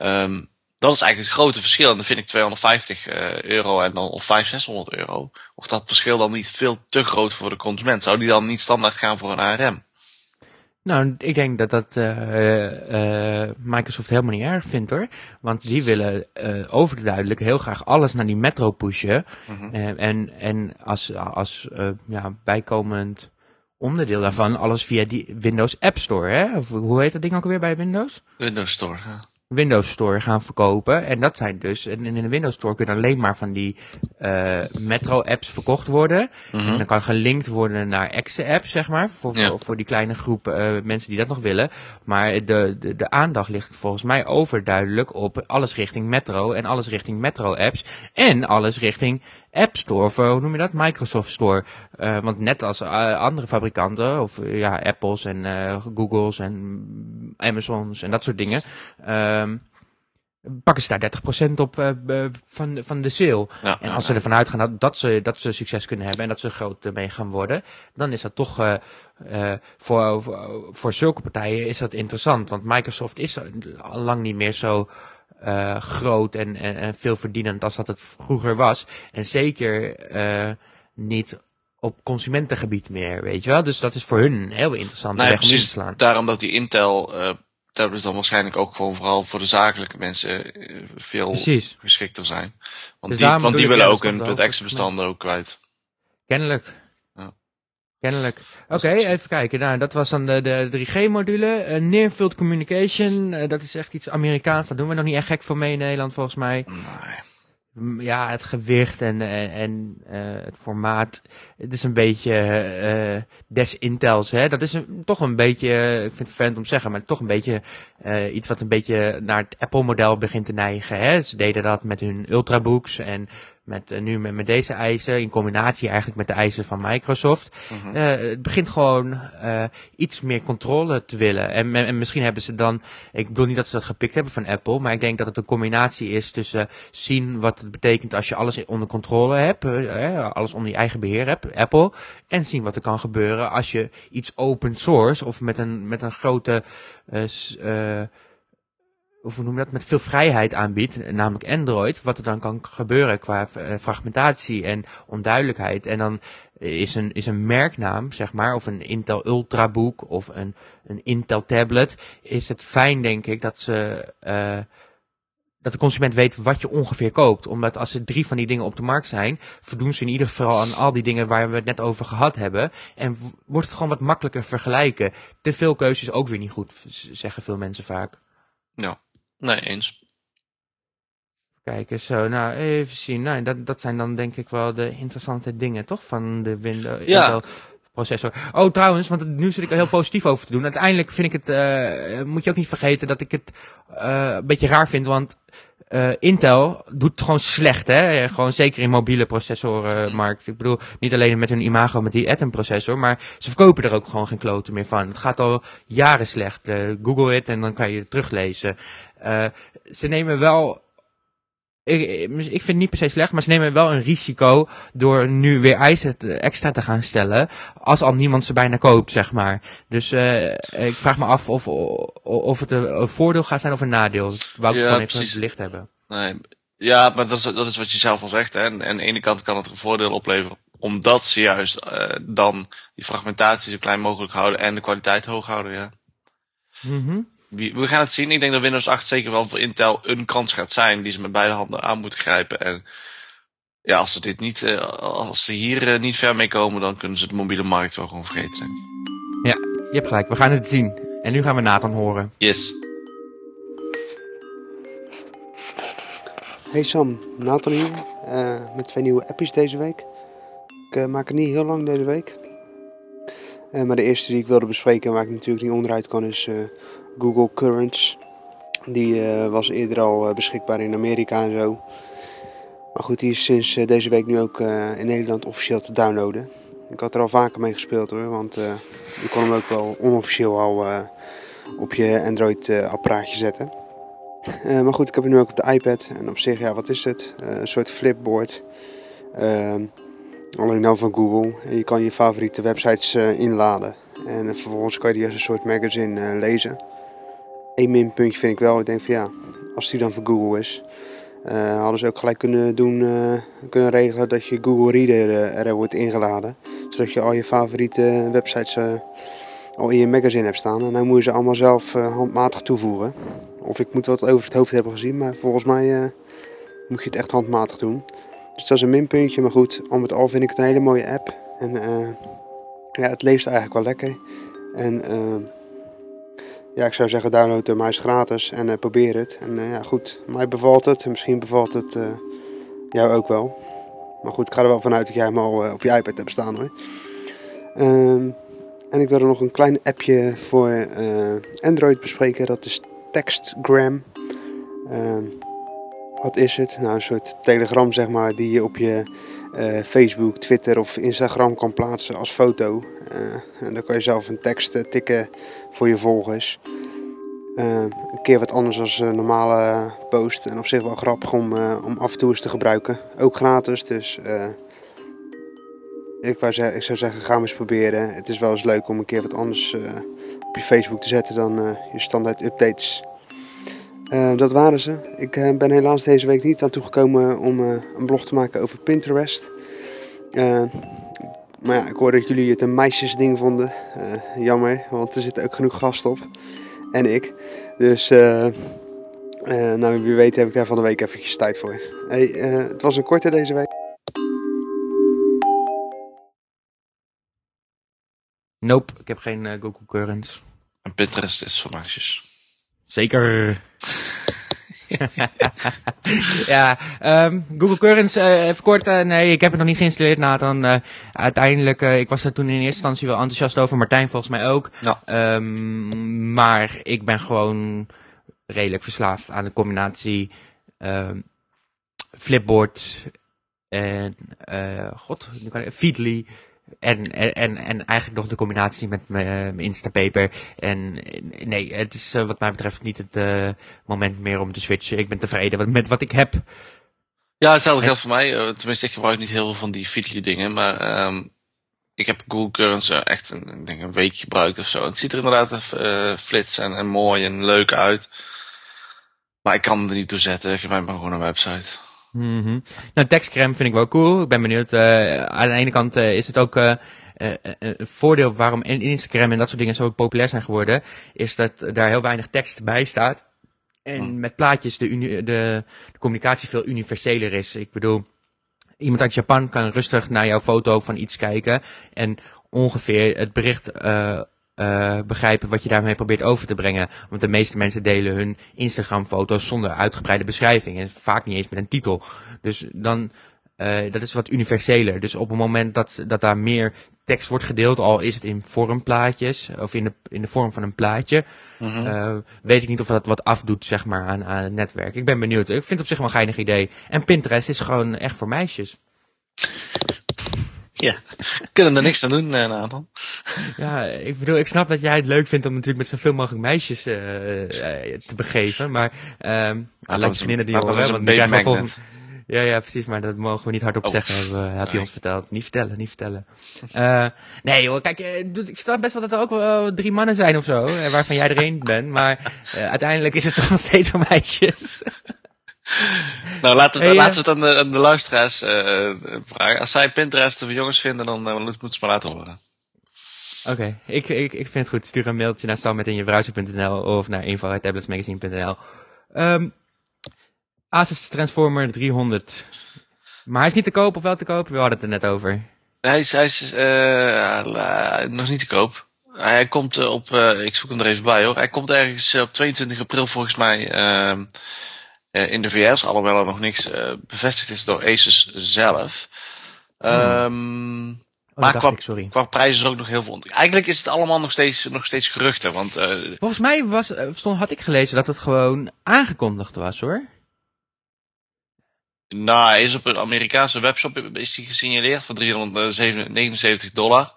Um, dat is eigenlijk het grote verschil. En dan vind ik 250 uh, eh, euro en dan of 500, 600 euro. Of dat verschil dan niet veel te groot voor de consument? Zou die dan niet standaard gaan voor een ARM? Nou, ik denk dat dat uh, uh, Microsoft helemaal niet erg vindt hoor. Want die willen uh, overduidelijk heel graag alles naar die metro pushen. Mm en, en als, als ja, bijkomend onderdeel daarvan alles via die Windows App Store. Hè? Of, hoe heet dat ding ook weer bij Windows? Windows Store, ja. Windows Store gaan verkopen. En dat zijn dus, en in de Windows Store kunnen alleen maar van die uh, Metro apps verkocht worden. Mm En dan kan gelinkt worden naar Exe apps, zeg maar. Voor, voor, voor, die kleine groep uh, mensen die dat nog willen. Maar de, de, de aandacht ligt volgens mij overduidelijk op alles richting Metro en alles richting Metro apps. En alles richting App Store, of hoe noem je dat? Microsoft Store. Uh, want net als uh, andere fabrikanten, of ja, Apples en Googles en Amazons en dat soort dingen, ehm, pakken ze daar 30% op van, van de sale. Ja, en als ze ervan uitgaan dat, dat, ze, dat ze succes kunnen hebben en dat ze groot mee gaan worden, dan is dat toch voor, voor, voor zulke partijen is dat interessant. Want Microsoft is al lang niet meer zo uh, groot en, en, en veel verdienend als dat het vroeger was. En zeker uh, niet op consumentengebied meer, weet je wel. Dus dat is voor hun heel interessant nou ja, weg om te slaan. Daarom dat die Intel uh, tablets dan waarschijnlijk ook gewoon vooral voor de zakelijke mensen veel precies. geschikter zijn. Want dus die, want die willen ook een .exe bestanden ook kwijt. Kennelijk. Kennelijk. Oké, okay, even kijken. Nou, dat was dan de, de 3G-module. Uh, Near Field Communication, uh, dat is echt iets Amerikaans. Dat doen we nog niet echt gek voor mee in Nederland, volgens mij. Nee. Ja, het gewicht en, en, en uh, het formaat. Het is een beetje uh, des Intels, hè. Dat is een, toch een beetje, ik vind het vervelend om te zeggen, maar toch een beetje uh, iets wat een beetje naar het Apple-model begint te neigen, hè. Ze deden dat met hun Ultrabooks en met, uh, nu met, met deze eisen, in combinatie eigenlijk met de eisen van Microsoft. Uh-huh. Uh, het begint gewoon uh, iets meer controle te willen. En, en, misschien hebben ze dan, ik bedoel niet dat ze dat gepikt hebben van Apple, maar ik denk dat het een combinatie is tussen zien wat het betekent als je alles onder controle hebt, alles onder je eigen beheer hebt, Apple, en zien wat er kan gebeuren als je iets open source of met een, met een grote uh, of hoe noem je dat, met veel vrijheid aanbiedt, namelijk Android, wat er dan kan gebeuren qua eh, fragmentatie en onduidelijkheid. En dan is een, is een merknaam, zeg maar, of een Intel Ultrabook of een, een Intel tablet, is het fijn, denk ik, dat ze, uh, dat de consument weet wat je ongeveer koopt. Omdat als er drie van die dingen op de markt zijn, voldoen ze in ieder geval aan al die dingen waar we het net over gehad hebben. En wordt het gewoon wat makkelijker vergelijken. Te veel keuzes ook weer niet goed, zeggen veel mensen vaak. Ja. Nee, eens. Kijken, zo, nou, even zien. Nou, dat, dat zijn dan denk ik wel de interessante dingen, toch? Van de Windows ja. processor. Oh, trouwens, want nu zit ik er heel positief over te doen. Uiteindelijk vind ik het, uh, moet je ook niet vergeten dat ik het uh, een beetje raar vind, want uh, Intel doet het gewoon slecht, hè? Gewoon zeker in mobiele processorenmarkt. Ik bedoel, niet alleen met hun imago met die Atom processor, maar ze verkopen er ook gewoon geen kloten meer van. Het gaat al jaren slecht. Uh, Google het en dan kan je het teruglezen. Uh, ze nemen wel ik, ik vind het niet per se slecht, maar ze nemen wel een risico door nu weer eisen extra te gaan stellen, als al niemand ze bijna koopt, zeg maar. Dus uh, ik vraag me af of, of het een voordeel gaat zijn of een nadeel. Wou ik ja, gewoon even precies. licht hebben. Nee, ja, maar dat is, dat is wat je zelf al zegt. Hè. En aan de ene kant kan het een voordeel opleveren, omdat ze juist uh, dan die fragmentatie zo klein mogelijk houden en de kwaliteit hoog houden, ja. Mm we gaan het zien. Ik denk dat Windows 8 zeker wel voor Intel een kans gaat zijn die ze met beide handen aan moeten grijpen. En ja, als ze dit niet, uh, als ze hier uh, niet ver mee komen, dan kunnen ze de mobiele markt wel gewoon vergeten. Denk ik. Ja, je hebt gelijk. We gaan het zien. En nu gaan we Nathan horen. Yes. Hey Sam, Nathan hier. Uh, met twee nieuwe appjes deze week. Ik maak het niet heel lang deze week. maar de eerste die ik wilde bespreken, waar ik natuurlijk niet onderuit kan, is Google Currents. Die was eerder al beschikbaar in Amerika en zo. Maar goed, die is sinds eh, deze week nu ook eh, in Nederland officieel te downloaden. Ik had er al vaker mee gespeeld hoor, want je kon hem ook wel onofficieel al op je Android apparaatje zetten. maar goed, ik heb hem nu ook op de iPad en op zich, ja wat is het? een soort flipboard. Ehm, alleen dan van Google. En je kan je favoriete websites inladen. En vervolgens kan je die als een soort magazine lezen. Eén minpuntje vind ik wel, ik denk van ja, als die dan voor Google is, uh, hadden ze ook gelijk kunnen, doen, uh, kunnen regelen dat je Google Reader uh, er wordt ingeladen. Zodat je al je favoriete websites al in je magazine hebt staan. En dan moet je ze allemaal zelf handmatig toevoegen. Of ik moet wat over het hoofd hebben gezien, maar volgens mij moet je het echt handmatig doen. Dus dat is een minpuntje, maar goed, al met al vind ik het een hele mooie app. En ja, het leest eigenlijk wel lekker. En ja, ik zou zeggen download hem, hij is gratis en uh, probeer het. En uh, ja, goed, mij bevalt het en misschien bevalt het uh, jou ook wel. Maar goed, ik ga er wel vanuit dat jij hem al op je iPad hebt staan hoor. Um, en ik wil er nog een klein appje voor Android bespreken, dat is Textgram. Um, wat is het? Nou, een soort telegram zeg maar, die je op je Facebook, Twitter of Instagram kan plaatsen als foto. en dan kan je zelf een tekst tikken voor je volgers. Een keer wat anders als een normale post. En op zich wel grappig om, om af en toe eens te gebruiken. Ook gratis, dus ik, ik zou zeggen, ga eens proberen. Het is wel eens leuk om een keer wat anders op je Facebook te zetten dan je standaard updates. Dat waren ze. Ik ben helaas deze week niet aan toegekomen om een blog te maken over Pinterest. Maar ja, ik hoorde dat jullie het een meisjesding vonden. Uh, jammer, want er zitten ook genoeg gasten op. En ik. Dus, uh, uh, nou wie weet heb ik daar van de week eventjes tijd voor. Hey, het was een korte deze week. Nope, ik heb geen Google Currents. En Pinterest is voor meisjes. Zeker. [laughs] ja, um, Google Currents, uh, even kort, uh, nee, ik heb het nog niet geïnstalleerd, Nathan. Uh, uiteindelijk, ik was er toen in eerste instantie wel enthousiast over, Martijn volgens mij ook. Ja. Um, maar ik ben gewoon redelijk verslaafd aan de combinatie ehm, Flipboard en, god, Feedly en, en, en eigenlijk nog de combinatie met mijn Instapaper. En nee, het is uh, wat mij betreft niet het moment meer om te switchen. Ik ben tevreden met wat ik heb. Ja, hetzelfde geldt voor mij. Tenminste, ik gebruik niet heel veel van die Feedly dingen. Maar um, ik heb Google Currents echt een, denk een week gebruikt of zo. Het ziet er inderdaad flits en, en mooi en leuk uit. Maar ik kan hem er niet toe zetten. Ik heb maar gewoon een website. Mm -hmm. Nou, tekstcreme vind ik wel cool. Ik ben benieuwd. Uh, aan de ene kant uh, is het ook uh, een voordeel waarom Instagram en dat soort dingen zo populair zijn geworden. Is dat daar heel weinig tekst bij staat. En mm. met plaatjes de, de, de, communicatie veel universeler is. Ik bedoel, iemand uit Japan kan rustig naar jouw foto van iets kijken. En ongeveer het bericht uh, begrijpen wat je daarmee probeert over te brengen. Want de meeste mensen delen hun Instagram-foto's zonder uitgebreide beschrijving. En vaak niet eens met een titel. Dus dan, uh, dat is wat universeler. Dus op het moment dat, dat daar meer tekst wordt gedeeld, al is het in vormplaatjes, of in de, in de vorm van een plaatje, mm -hmm. uh, weet ik niet of dat wat afdoet, zeg maar, aan, aan het netwerk. Ik ben benieuwd. Ik vind het op zich wel een geinig idee. En Pinterest is gewoon echt voor meisjes. Ja, kunnen er niks aan doen, uh, Nathan. Ja, ik bedoel, ik snap dat jij het leuk vindt om natuurlijk met zoveel mogelijk meisjes uh, te begeven, maar um, ah, laat je vriendinnen die horen, want die krijgen volgende... Ja, ja, precies, maar dat mogen we niet hardop oh. zeggen, uh, had hij ons verteld. Niet vertellen, niet vertellen. Uh, nee hoor, kijk, ik snap best wel dat er ook wel drie mannen zijn of zo, waarvan jij er één bent, maar uiteindelijk is het [laughs] toch nog steeds voor meisjes. [laughs] nou, laten we, hey, laten we het aan de, aan de luisteraars uh, vragen. Als zij Pinterest voor jongens vinden, dan uh, moeten ze maar laten horen. Oké, okay. ik, ik, ik vind het goed. Stuur een mailtje naar sam.injebrowser.nl of naar info.tabletsmagazine.nl. Um, Asus Transformer 300. Maar hij is niet te koop of wel te koop? We hadden het er net over. Hij is, hij is eh, nog niet te koop. Hij komt eh, op, eh, ik zoek hem er even bij hoor. Hij komt ergens eh, op 22 april volgens mij ehm, eh, in de VS, alhoewel er nog niks eh, bevestigd is door Asus zelf. Ehm, Oh, Maar qua- ik, sorry. Qua prijs is ook nog heel veel. Eigenlijk is het allemaal nog steeds, nog steeds geruchten, want eh, Volgens mij was, eh, stond, had ik gelezen dat het gewoon aangekondigd was hoor. nou, hij is op een Amerikaanse webshop is hij gesignaleerd voor 379 dollar.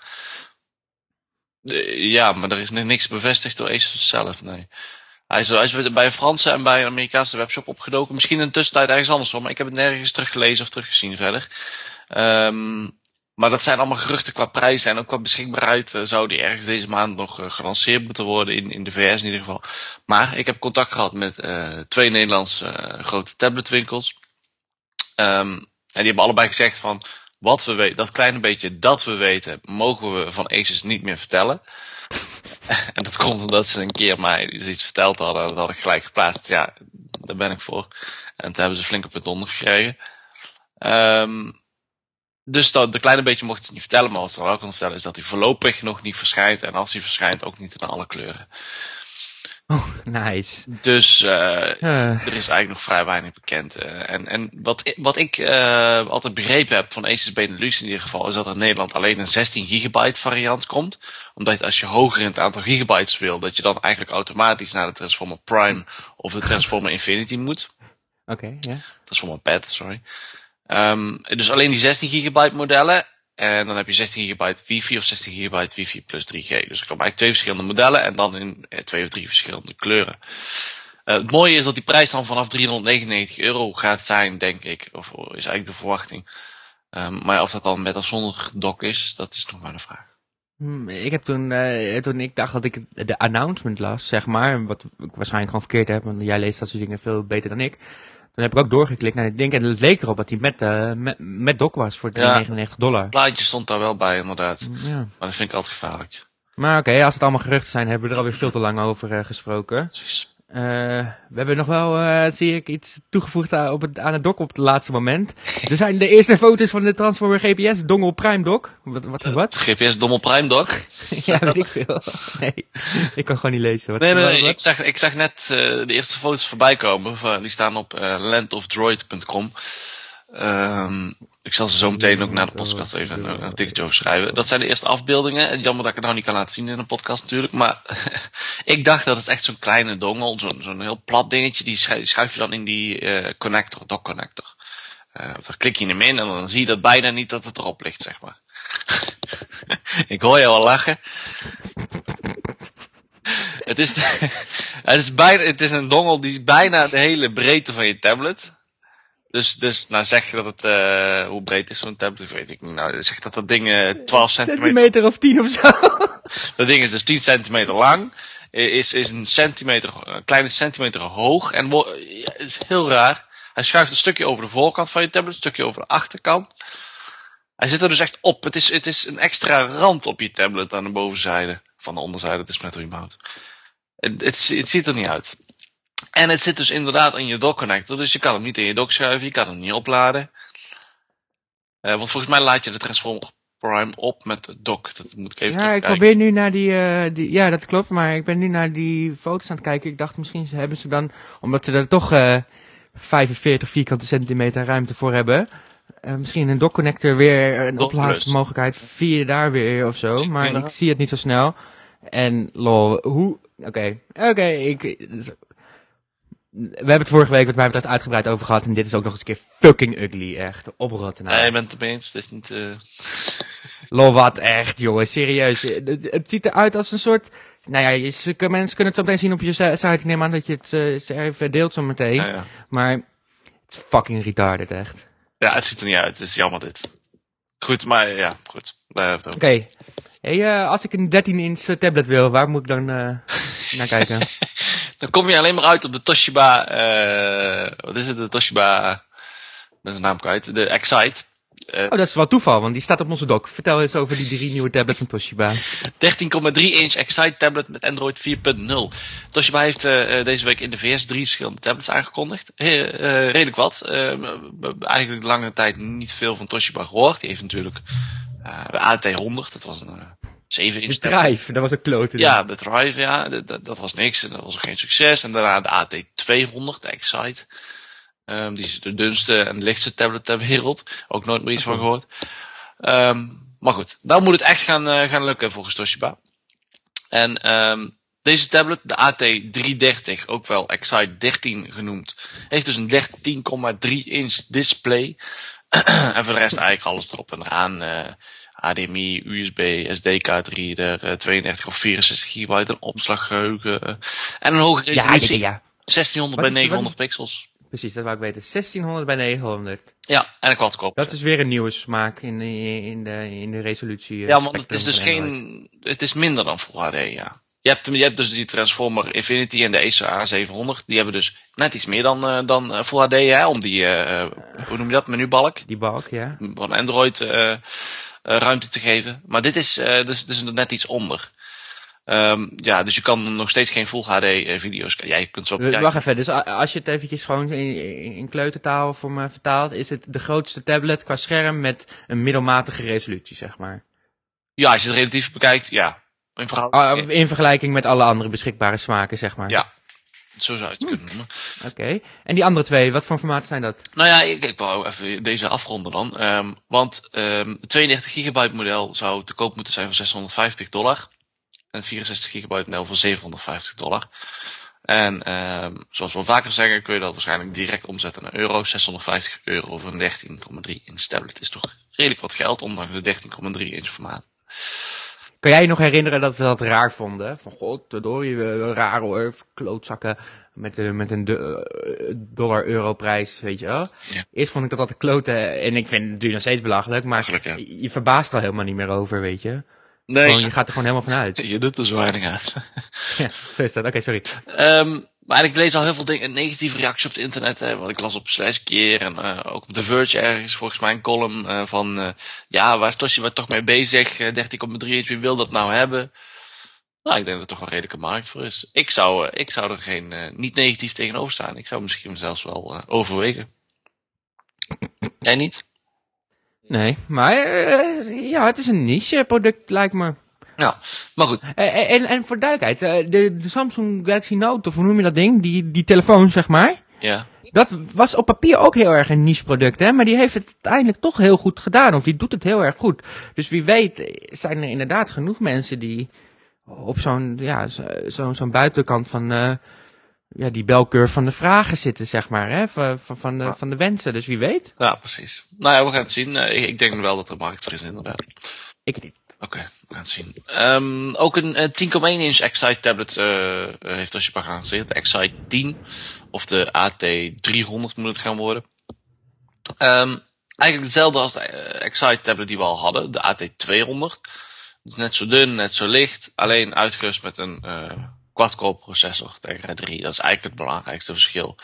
Eh, ja, maar er is nog niks bevestigd door Asus zelf, nee. Hij is, bij een Franse en bij een Amerikaanse webshop opgedoken. Misschien in de tussentijd ergens anders hoor, maar ik heb het nergens teruggelezen of teruggezien verder. Ehm, maar dat zijn allemaal geruchten qua prijs en ook qua beschikbaarheid. eh, zou die ergens deze maand nog eh, gelanceerd moeten worden, in, in de VS in ieder geval. Maar ik heb contact gehad met eh, twee Nederlandse grote tabletwinkels. Ehm, en die hebben allebei gezegd van, wat we weten, dat kleine beetje dat we weten, mogen we van Asus niet meer vertellen. [laughs] en dat komt omdat ze een keer mij dus iets verteld hadden. en Dat had ik gelijk geplaatst. Ja, daar ben ik voor. En toen hebben ze flink op het onder gekregen. Ehm, dus dat, de kleine beetje mocht het niet vertellen. Maar wat ze wel kan vertellen is dat hij voorlopig nog niet verschijnt. En als hij verschijnt ook niet in alle kleuren. [laughs] Nice. Dus eh, er is eigenlijk nog vrij weinig bekend. eh. en en wat, wat ik eh, altijd begrepen heb van Asus Benelux in ieder geval, is dat er in Nederland alleen een 16 gigabyte variant komt. Omdat als je hoger in het aantal gigabytes wil, dat je dan eigenlijk automatisch naar de Transformer Prime of de Transformer Infinity moet. Oké, ja. Transformer Pad, sorry. Ehm, dus alleen die 16 gigabyte modellen. En dan heb je 16 gigabyte wifi of 16 gigabyte wifi plus 3G. Dus er komen eigenlijk twee verschillende modellen en dan in eh, twee of drie verschillende kleuren. Eh, het mooie is dat die prijs dan vanaf 399 euro gaat zijn, denk ik. Of is eigenlijk de verwachting. Ehm, maar of dat dan met of zonder dock is, dat is nog maar een vraag. Hm, Ik heb toen, eh, toen ik dacht dat ik de announcement las, zeg maar, wat ik waarschijnlijk gewoon verkeerd heb, want jij leest dat soort dingen veel beter dan ik. Toen heb ik ook doorgeklikt naar dit ding en het leek erop dat hij met, eh, met, met dock was voor 399 dollar. Het plaatje stond daar wel bij, inderdaad. Ja. Maar dat vind ik altijd gevaarlijk. Maar oké, als het allemaal geruchten zijn, hebben we er alweer veel te lang over eh, gesproken. Precies. Eh, we hebben nog wel, eh, zie ik, iets toegevoegd aan, op het, aan het dock op het laatste moment. [laughs] Er zijn de eerste foto's van de Transformer GPS Dongle Prime dock. Wat, wat, wat? GPS Dommel Prime Dock. [laughs] ja, weet ik veel. [laughs] Nee, ik kan gewoon niet lezen. Wat, Nee, nee, nee. Ik zag, ik zag net eh, de eerste foto's voorbij komen. Van- Die staan op eh landofdroid.com. Ehm, ik zal ze zo meteen ook na de podcast even een, artikeltje over schrijven. Dat zijn de eerste afbeeldingen. En Jammer dat ik het nou niet kan laten zien in een podcast natuurlijk. Maar [laughs] ik dacht dat het echt zo'n kleine dongel, zo'n zo'n heel plat dingetje, die schuif, je dan in die eh, connector, dock connector. Eh, dan klik je hem in en dan zie je dat bijna niet dat het erop ligt, zeg maar. [laughs] ik hoor je al lachen. Het is, [laughs] het is bijna, het is een dongel die bijna de hele breedte van je tablet. Dus, dus, nou zeg je dat het, eh, hoe breed is zo'n tablet? Weet ik niet. Nou, zeg dat dat ding eh 12 centimeter, Centimeter of tien of zo. [laughs] dat ding is dus 10 centimeter lang. Is, is een centimeter, een kleine centimeter hoog. En ja, het is heel raar. Hij schuift een stukje over de voorkant van je tablet, een stukje over de achterkant. Hij zit er dus echt op. Het is, het is een extra rand op je tablet aan de bovenzijde. Van de onderzijde, het is met remote. Het, het, het ziet er niet uit. En het zit dus inderdaad in je dock connector. Dus je kan hem niet in je dock schuiven, je kan hem niet opladen. Eh, want volgens mij laat je de Transformer Prime op met de dock. Dat moet ik even Ja, ik probeer nu naar die, eh, die, ja dat klopt, maar ik ben nu naar die foto's aan het kijken. Ik dacht misschien hebben ze dan, omdat ze er toch eh 45 vierkante centimeter ruimte voor hebben, misschien een dock connector weer een oplaadmogelijkheid via daar weer of zo. Maar ik zie het niet zo snel. En lol, hoe, oké, oké, ik... We hebben het vorige week wat mij betreft uitgebreid over gehad. En dit is ook nog eens een keer fucking ugly. Echt. Oprotten. nou. Nee, je bent het eens. Het is niet... eh, Lol, wat echt, jongen, serieus. Het, het ziet eruit als een soort... Nou ja, je, mensen kunnen het zo meteen zien op je si- site. Ik neem aan dat je het eh, even deelt zo meteen. ja, ja. Maar het is fucking retarded, echt. ja, het ziet er niet uit. Het is jammer dit. Goed, maar ja, goed. Oké. Hey, eh, als ik een 13-inch tablet wil, waar moet ik dan eh, naar kijken? [laughs] Dan kom je alleen maar uit op de Toshiba... eh wat is het? De Toshiba... Ik ben zijn naam kwijt. De Excite. eh, Oh, dat is wel toeval, want die staat op onze doc. Vertel eens over die drie nieuwe tablets van Toshiba. 13,3 inch Excite tablet met Android 4.0. Toshiba heeft uh, deze week in de VS drie verschillende tablets aangekondigd. He, uh, redelijk wat. Uh, eigenlijk de lange tijd niet veel van Toshiba gehoord. Die heeft natuurlijk de AT100, dat was een 7 inch De Drive, dat was een klote. Ja, de Drive, ja, dat, dat was niks. Dat was ook geen succes. En daarna de AT200, de Excite. Um, die is de dunste en lichtste tablet ter wereld. Ook nooit meer iets van gehoord. Um, maar goed, nou moet het echt gaan, uh, gaan lukken volgens Toshiba. En um, deze tablet, de AT330, ook wel Excite 13 genoemd, heeft dus een 13,3 inch display. [clears throat] en voor de rest eigenlijk alles erop en eraan. Uh, HDMI, USB, SD-kaart reader, uh, 32 of 64 gigabyte, een opslaggeheugen uh, en een hoge resolutie. Ja, ja, ja. 1600 Wat bij is- wat 900 is- pixels. Precies, dat wou ik weten. 1600 bij 900. Ja, en een quadcop. Dat is weer een nieuwe smaak in, in, de, in de resolutie. eh, Ja, want het is dus geen, het is minder dan Full HD, ja. Je hebt, je hebt dus die Transformer Infinity en de Acer A700. Die hebben dus net iets meer dan, eh, dan eh, Full HD, hè, om die, eh, eh, hoe noem je dat, menubalk Die balk, ja. van Android eh, eh, ruimte te geven. Maar dit is, eh dus, dus net iets onder. Ehm, ja, dus je kan nog steeds geen Full HD eh, video's. Ja, je kunt ze wel. Wacht even, dus als je het eventjes gewoon in, in kleutertaal voor me vertaalt, is het de grootste tablet qua scherm met een middelmatige resolutie, zeg maar. Ja, als je het relatief bekijkt, ja. In Ah, In vergelijking met alle andere beschikbare smaken, zeg maar. Ja. Zo zou je het kunnen noemen. Oké. En die andere twee, wat voor formaten zijn dat? Nou ja, ik, ik wou even deze afronden dan. Ehm, want ehm het 32 gigabyte model zou te koop moeten zijn voor 650 dollar. En het 64 gigabyte model voor 750 dollar. En ehm, zoals we al vaker zeggen, kun je dat waarschijnlijk direct omzetten naar euro. 650 euro voor een 13,3 inch tablet is toch redelijk wat geld, ondanks de 13,3 inch formaat. Kan jij je nog herinneren dat we dat raar vonden? Van god, je raar hoor, klootzakken met, eh, met een eh, dollar-euro prijs, weet je wel. Ja. Eerst vond ik dat altijd kloten en ik vind het natuurlijk nog steeds belachelijk, maar ja. je je verbaast er helemaal niet meer over, weet je. Nee, Gewoon, je gaat er gewoon helemaal vanuit. [laughs] je doet er weinig aan. [laughs] ja, zo is dat. Oké, sorry. Ehm, maar ik lees al heel veel dingen, negatieve reacties op het internet. Hè, want ik las op Slash keer en eh, ook op The Verge ergens volgens mij een column eh, van... eh, ja, waar is Toshiba toch mee bezig? Eh, 13,3 inch, wie wil dat nou hebben? Nou, ik denk dat er toch wel redelijke markt voor is. Ik zou, ik zou er geen, niet negatief tegenover staan. Ik zou misschien zelfs wel overwegen. Jij niet? Nee, maar ja, het is een niche product, lijkt me. Ja, maar goed. Eh, en, en voor duidelijkheid, eh, de, de Samsung Galaxy Note, of hoe noem je dat ding? Die, die telefoon, zeg maar. Ja, Dat was op papier ook heel erg een niche product, hè? Maar die heeft het uiteindelijk toch heel goed gedaan. Of die doet het heel erg goed. Dus wie weet eh, zijn er inderdaad genoeg mensen die op zo'n, ja, zo- zo- zo'n buitenkant van, eh, ja, die belcurve van de vragen zitten, zeg maar, hè? Van, van, de, van de wensen. Dus wie weet. ja, precies. Nou ja, we gaan het zien. Eh, ik, ik denk wel dat er markt voor is, inderdaad. Ik niet. Oké, gaan het zien. Ehm, ook een eh, 10,1 inch Excite tablet eh, eh, heeft Toshiba gelanceerd. De Excite 10. Of de AT300 moet het gaan worden. Ehm, eigenlijk hetzelfde als de eh, Excite tablet die we al hadden. De AT200. Dus net zo dun, net zo licht. Alleen uitgerust met een eh quad-core processor. Tegra 3. Dat is eigenlijk het belangrijkste verschil.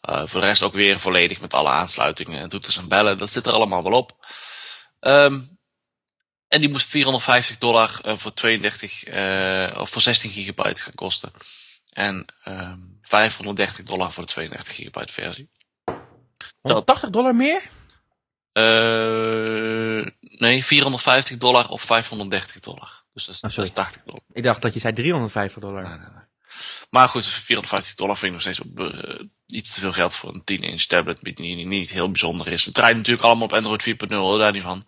Eh, voor de rest ook weer volledig met alle aansluitingen. Toeters en bellen. Dat zit er allemaal wel op. Ehm, en die moest 450 dollar eh, voor 32, eh, of voor 16 gigabyte gaan kosten. En ehm 530 dollar voor de 32 gigabyte versie. 180 dollar meer? Eh nee, 450 dollar of 530 dollar. Dus dat is, Oh, dat is sorry. 80 dollar. Ik dacht dat je zei 350 dollar. Maar goed, 450 dollar vind ik nog steeds iets te veel geld voor een 10 inch tablet. Die niet, niet heel bijzonder is. Het draait natuurlijk allemaal op Android 4.0, hoor, daar niet van.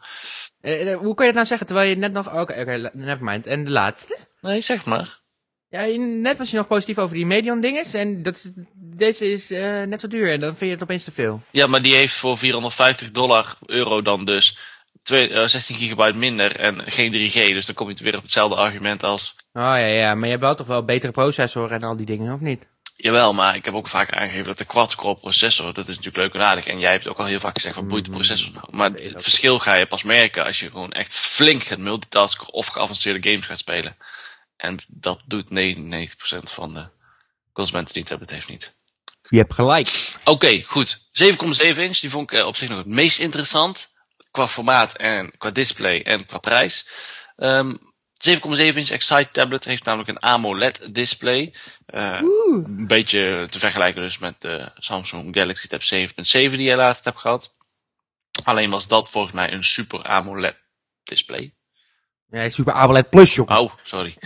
Eh, eh, hoe kan je het nou zeggen terwijl je net nog... Oké, oké, la- nevermind. En de laatste? Nee, zeg maar. Ja, net was je nog positief over die median dinges en dat is, deze is eh, net zo duur en dan vind je het opeens te veel. Ja, maar die heeft voor 450 dollar euro dan dus twee, eh, 16 gigabyte minder en geen 3G. Dus dan kom je weer op hetzelfde argument als... Oh ja, ja, maar je hebt wel toch wel betere processor en al die dingen, of niet? Jawel, maar ik heb ook vaak aangegeven dat de quad-core processor, dat is natuurlijk leuk en aardig. En jij hebt ook al heel vaak gezegd, wat boeit de processor nou? Maar het verschil ga je pas merken als je gewoon echt flink gaat multitasken of geavanceerde games gaat spelen. En dat doet 99% van de consumenten die het hebben, het heeft niet. Je hebt gelijk. Oké, goed. 7,7 inch, die vond ik eh, op zich nog het meest interessant. qua formaat en qua display en qua prijs. Ehm 7,7 inch Excite tablet heeft namelijk een AMOLED display. Uh, een beetje te vergelijken dus met de Samsung Galaxy Tab 7.7 die je laatst hebt gehad. Alleen was dat volgens mij een super AMOLED display. Ja, super AMOLED Plus, joh. Oh, sorry.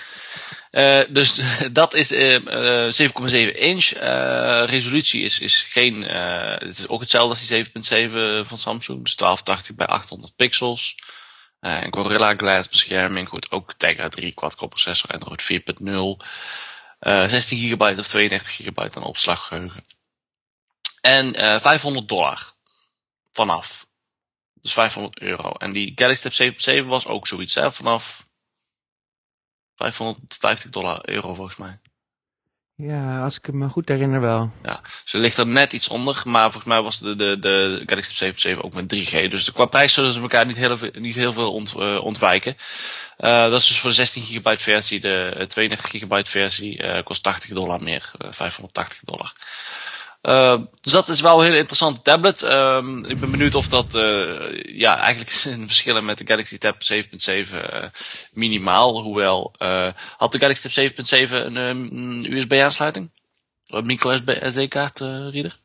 Uh, dus [laughs] dat is uh, 7,7 inch. Uh, resolutie is, is geen, het is ook hetzelfde als die 7.7 van Samsung. Dus 1280 bij 800 pixels. Uh, en Gorilla Glass bescherming, goed, ook Tegra 3 quad-core processor, Android 4.0. Uh, 16 gigabyte of 32 gigabyte aan opslaggeheugen. En uh, 500 dollar vanaf. Dus 500 euro. En die Galaxy Tab 7.7 was ook zoiets, hè, vanaf 550 dollar euro volgens mij. Ja, als ik me goed herinner wel. Ja, ze ligt er net iets onder, maar volgens mij was de, de, de Galaxy 77 ook met 3G. Dus qua prijs zullen ze elkaar niet heel, niet heel veel uh, ontwijken. Uh, dat is dus voor de 16 gigabyte versie. De 32 gigabyte versie kost 80 dollar meer, 580 dollar. Uh, dus dat is wel een hele interessante tablet. Um, ik ben benieuwd of dat, uh, ja, eigenlijk [laughs] zijn verschillen met de Galaxy Tab 7.7 uh, minimaal. Hoewel, uh, had de Galaxy Tab 7.7 een, een USB-aansluiting? Een micro SD-kaart reader?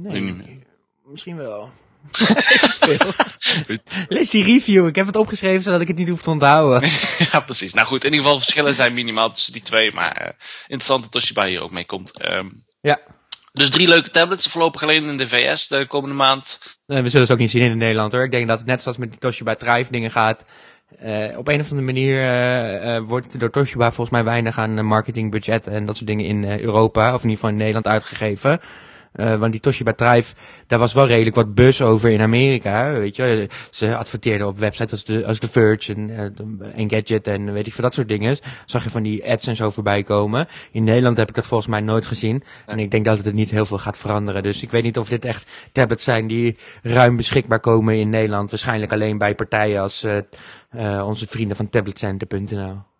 Nee, misschien wel. [laughs] Lees die review. Ik heb het opgeschreven zodat ik het niet hoef te onthouden. [laughs] ja, precies. Nou goed, in ieder geval verschillen zijn minimaal tussen die twee. Maar uh, interessant dat Toshiba hier ook mee komt. Um, ja. Dus drie leuke tablets voorlopig alleen in de VS de komende maand. we zullen ze ook niet zien in Nederland hoor. Ik denk dat het net zoals met die Toshiba Drive dingen gaat. Uh, op een of andere manier uh, uh, wordt door Toshiba volgens mij weinig aan marketingbudget en dat soort dingen in Europa, of in ieder geval in Nederland uitgegeven. Uh, want die Toshiba Drive, daar was wel redelijk wat buzz over in Amerika. Weet je, ze adverteerden op websites als de, als The Verge en uh, Engadget en weet ik veel dat soort dingen. Zag je van die ads en zo voorbij komen. In Nederland heb ik dat volgens mij nooit gezien. En ik denk dat het niet heel veel gaat veranderen. Dus ik weet niet of dit echt tablets zijn die ruim beschikbaar komen in Nederland. Waarschijnlijk alleen bij partijen als uh, onze vrienden van tabletcenter.nl.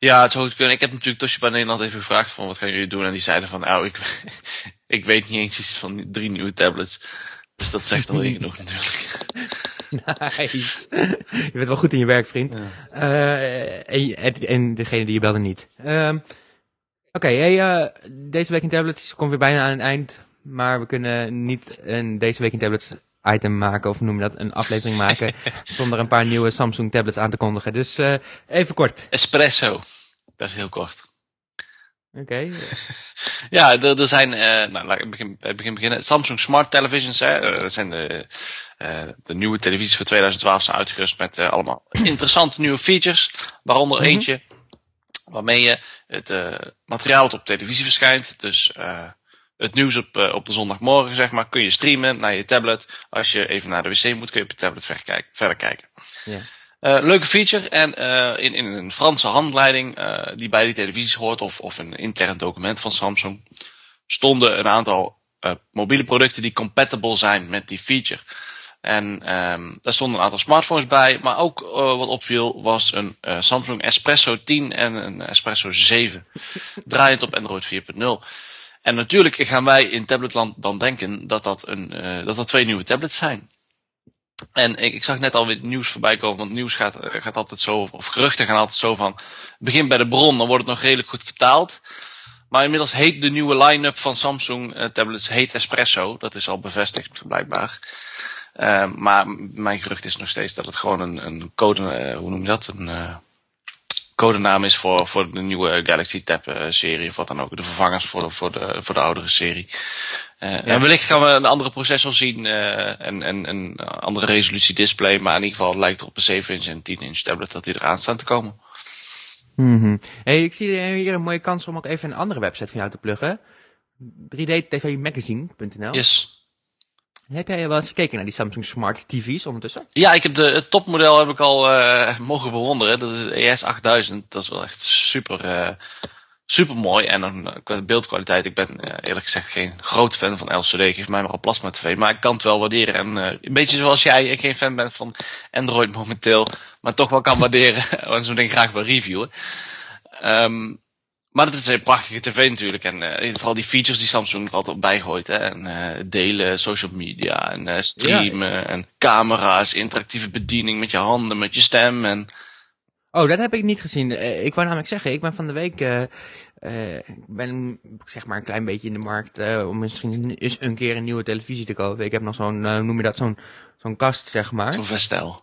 Ja, het zou goed kunnen. Ik heb natuurlijk Toshiba Nederland even gevraagd van wat gaan jullie doen? En die zeiden van, nou, ik, [laughs] ik weet niet eens iets van drie nieuwe tablets. Dus dat zegt alweer genoeg [laughs] natuurlijk. Nice. Je bent wel goed in je werk, vriend. Ja. Uh, en, en, degene die je belde niet. Uh, Oké, okay, hey, uh, deze week in tablets komt weer bijna aan het eind. Maar we kunnen niet een deze week in tablets item maken, of noem je dat, een aflevering maken, [laughs] zonder een paar nieuwe Samsung tablets aan te kondigen. Dus uh, even kort. Espresso. Dat is heel kort. Oké. Okay. [laughs] ja, er, er zijn, uh, nou, laat ik begin, begin beginnen. Samsung Smart Televisions, hè, uh, dat zijn de, de nieuwe televisies voor 2012 zijn uitgerust met allemaal interessante nieuwe features. Waaronder mm -hmm. eentje waarmee je het materiaal dat op televisie verschijnt, dus het nieuws op, uh, op de zondagmorgen, zeg maar, kun je streamen naar je tablet. Als je even naar de wc moet, kun je op je tablet verder kijken. Verder kijken. Ja. Uh, leuke feature en uh, in, in een Franse handleiding die bij die televisies hoort of, of een intern document van Samsung stonden een aantal mobiele producten die compatible zijn met die feature. En um, daar stonden een aantal smartphones bij, maar ook wat opviel was een Samsung Espresso 10 en een Espresso 7, draaiend op Android 4.0. En natuurlijk gaan wij in tabletland dan denken dat dat, een, dat dat twee nieuwe tablets zijn. En ik, zag net alweer nieuws voorbij komen, want nieuws gaat, gaat altijd zo, of geruchten gaan altijd zo van, begin bij de bron, dan wordt het nog redelijk goed vertaald. Maar inmiddels heet de nieuwe line-up van Samsung uh, tablets heet Espresso. Dat is al bevestigd, blijkbaar. Uh, maar mijn gerucht is nog steeds dat het gewoon een, een code, hoe noem je dat? Een codenaam is voor, voor de nieuwe Galaxy Tab serie of wat dan ook. De vervangers voor de, voor de, voor de oudere serie. Uh, ja. En wellicht gaan we een andere processor zien uh, en, en een andere resolutie display. Maar in ieder geval lijkt er op een 7 inch en 10 inch tablet dat die eraan staan te komen. Mm -hmm. Hey, ik zie hier een mooie kans om ook even een andere website van jou te pluggen. 3dtvmagazine.nl Yes. Heb jij wel eens gekeken naar die Samsung Smart TV's ondertussen? Ja, ik heb de, topmodel heb ik al uh, mogen bewonderen. Dat is de ES8000. Dat is wel echt super uh, super mooi. En dan qua beeldkwaliteit, ik ben eerlijk gezegd geen groot fan van LCD. Geef mij maar al plasma tv. Maar ik kan het wel waarderen. En een beetje zoals jij, geen fan ben van Android momenteel. Maar toch wel kan waarderen. [laughs] en zo'n ding graag wil reviewen. Um, Maar het is een prachtige tv natuurlijk. En uh, vooral die features die Samsung er altijd bijgooit. Hè? En uh, delen, social media en uh, streamen en camera's, interactieve bediening met je handen, met je stem. En... Oh, dat heb ik niet gezien. ik wou namelijk zeggen, ik ben van de week, ik ben zeg maar een klein beetje in de markt om misschien eens een keer een nieuwe televisie te kopen. Ik heb nog zo'n, noem je dat, zo'n zo'n kast zeg maar. Zo'n Vestel.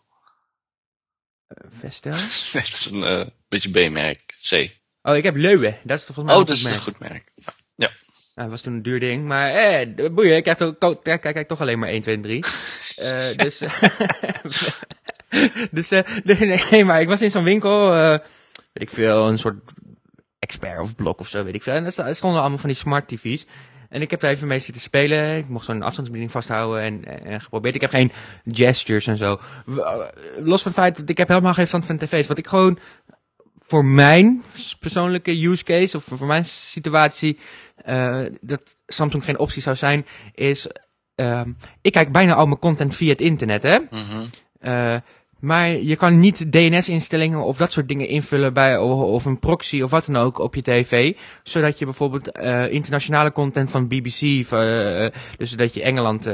Vestel? [laughs] dat is een beetje B-merk, C. Oh, ik heb Leuwe. Dat is toch volgens mij oh, dat is een goed merk. Ja. Nou, dat was toen een duur ding. Maar eh, boeien, ik krijg toch, kijk, kijk toch alleen maar 1, 2 en 3. uh, [laughs] dus, [laughs] dus uh, nee, [laughs] nee, maar ik was in zo'n winkel, uh, weet ik veel, een soort expert of blok of zo, weet ik veel. En er stonden allemaal van die smart tv's. En ik heb daar even mee zitten spelen. Ik mocht zo'n afstandsbediening vasthouden en, en, geprobeerd. Ik heb geen gestures en zo. Los van het feit dat ik heb helemaal geen stand van tv's. Wat ik gewoon voor mijn persoonlijke use case, of voor mijn situatie, uh, dat Samsung geen optie zou zijn, is, uh, ik kijk bijna al mijn content via het internet, hè. Mm -hmm. uh, maar je kan niet DNS-instellingen of dat soort dingen invullen bij, of, een proxy of wat dan ook op je tv. Zodat je bijvoorbeeld uh, internationale content van BBC, dus dat je Engeland,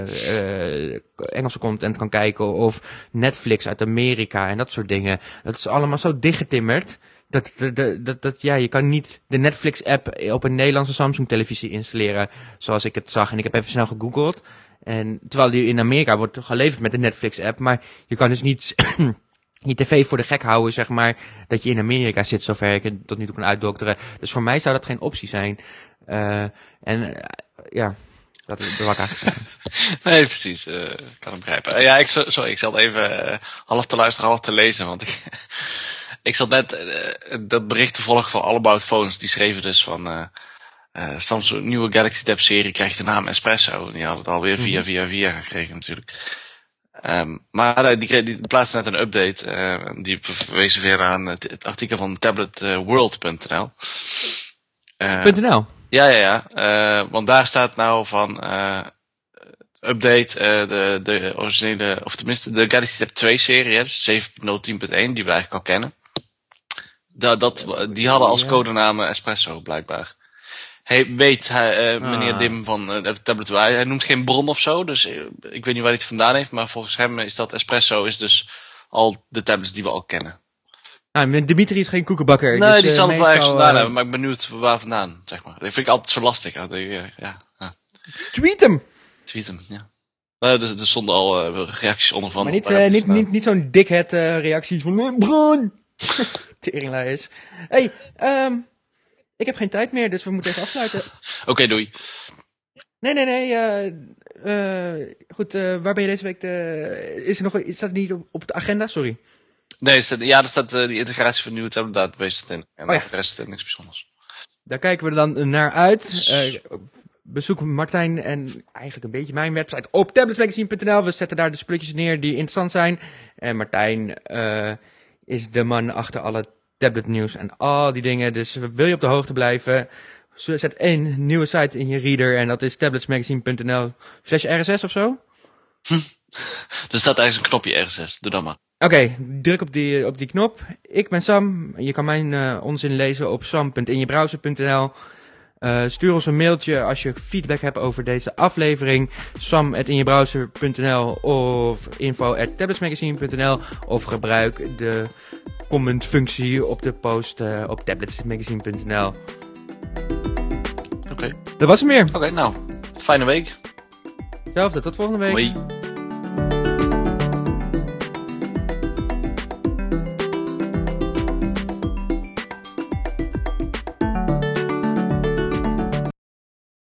Engelse content kan kijken, of Netflix uit Amerika en dat soort dingen. Dat is allemaal zo dichtgetimmerd. Dat, dat, dat, dat, ja, je kan niet de Netflix-app op een Nederlandse Samsung-televisie installeren, zoals ik het zag. En ik heb even snel gegoogeld. En terwijl die in Amerika wordt geleverd met de Netflix-app, maar je kan dus niet [clears throat] je tv voor de gek houden, zeg maar, dat je in Amerika zit, zover ik het tot nu toe kan uitdokteren. Dus voor mij zou dat geen optie zijn. Uh, en uh, ja, dat is ik eigenlijk [laughs] Nee, precies. Uh, kan ik begrijpen. ja, ik, sorry, ik zal even half te luisteren, half te lezen, want ik... [laughs] Ik zat net uh, dat bericht te volgen van All About Phones. Die schreven dus van uh, uh, Samsung nieuwe Galaxy Tab serie krijgt de naam Espresso. Die hadden het alweer via mhm. via via gekregen natuurlijk. Um, maar die, die plaatste net een update. Die verwezen weer aan het, het artikel van tabletworld.nl. .nl? Ja, ja, ja. Want daar staat nou van update uh, de, de originele, of tenminste de Galaxy Tab 2 serie, dus 7.0.10.1, die we eigenlijk al kennen. Dat, dat, die hadden als codenaam Espresso, blijkbaar. Weet, hij, uh, meneer ah. Dim van uh, Tablet hij, hij noemt geen bron of zo, dus uh, ik weet niet waar hij het vandaan heeft, maar volgens hem is dat Espresso is dus al de tablets die we al kennen. Ah, Dimitri is geen koekenbakker. Nee, dus, die zal het wel ergens vandaan hebben, maar ik ben benieuwd waar vandaan, zeg maar. Dat vind ik altijd zo lastig. Ja. Tweet hem! Tweet hem, ja. Uh, er, er stonden al reacties onder van. Maar niet, niet, niet, niet zo'n dickhead reactie van, Bron! [laughs] Teringlijn is. hey, um, ik heb geen tijd meer, dus we moeten even afsluiten. [laughs] Oké, okay, doei. Nee, nee, nee. Uh, uh, goed, uh, waar ben je deze week? De, is er nog, staat het niet op, op de agenda? Sorry. Nee, staat, ja, er staat die integratie van nieuwe tablet database in. En oh, ja. de rest niks bijzonders. Daar kijken we dan naar uit. bezoek Martijn en eigenlijk een beetje mijn website op tabletsmagazine.nl. We zetten daar de spulletjes neer die interessant zijn. En Martijn is de man achter alle tabletnieuws en al die dingen. Dus wil je op de hoogte blijven, zet één nieuwe site in je reader en dat is tabletsmagazine.nl slash RSS of zo. Hm. [laughs] Er staat ergens een knopje RSS, doe dan maar. Oké, druk op die, op die knop. Ik ben Sam. Je kan mijn uh, onzin lezen op sam.injebrowser.nl. Uh, stuur ons een mailtje als je feedback hebt over deze aflevering. sam.injebrowser.nl of info.tabletsmagazine.nl of gebruik de comment functie op de post uh, op tabletsmagazine.nl. Oké. Okay. Dat was het meer. Oké, okay, nou. Fijne week. Hetzelfde, tot volgende week. Hoi.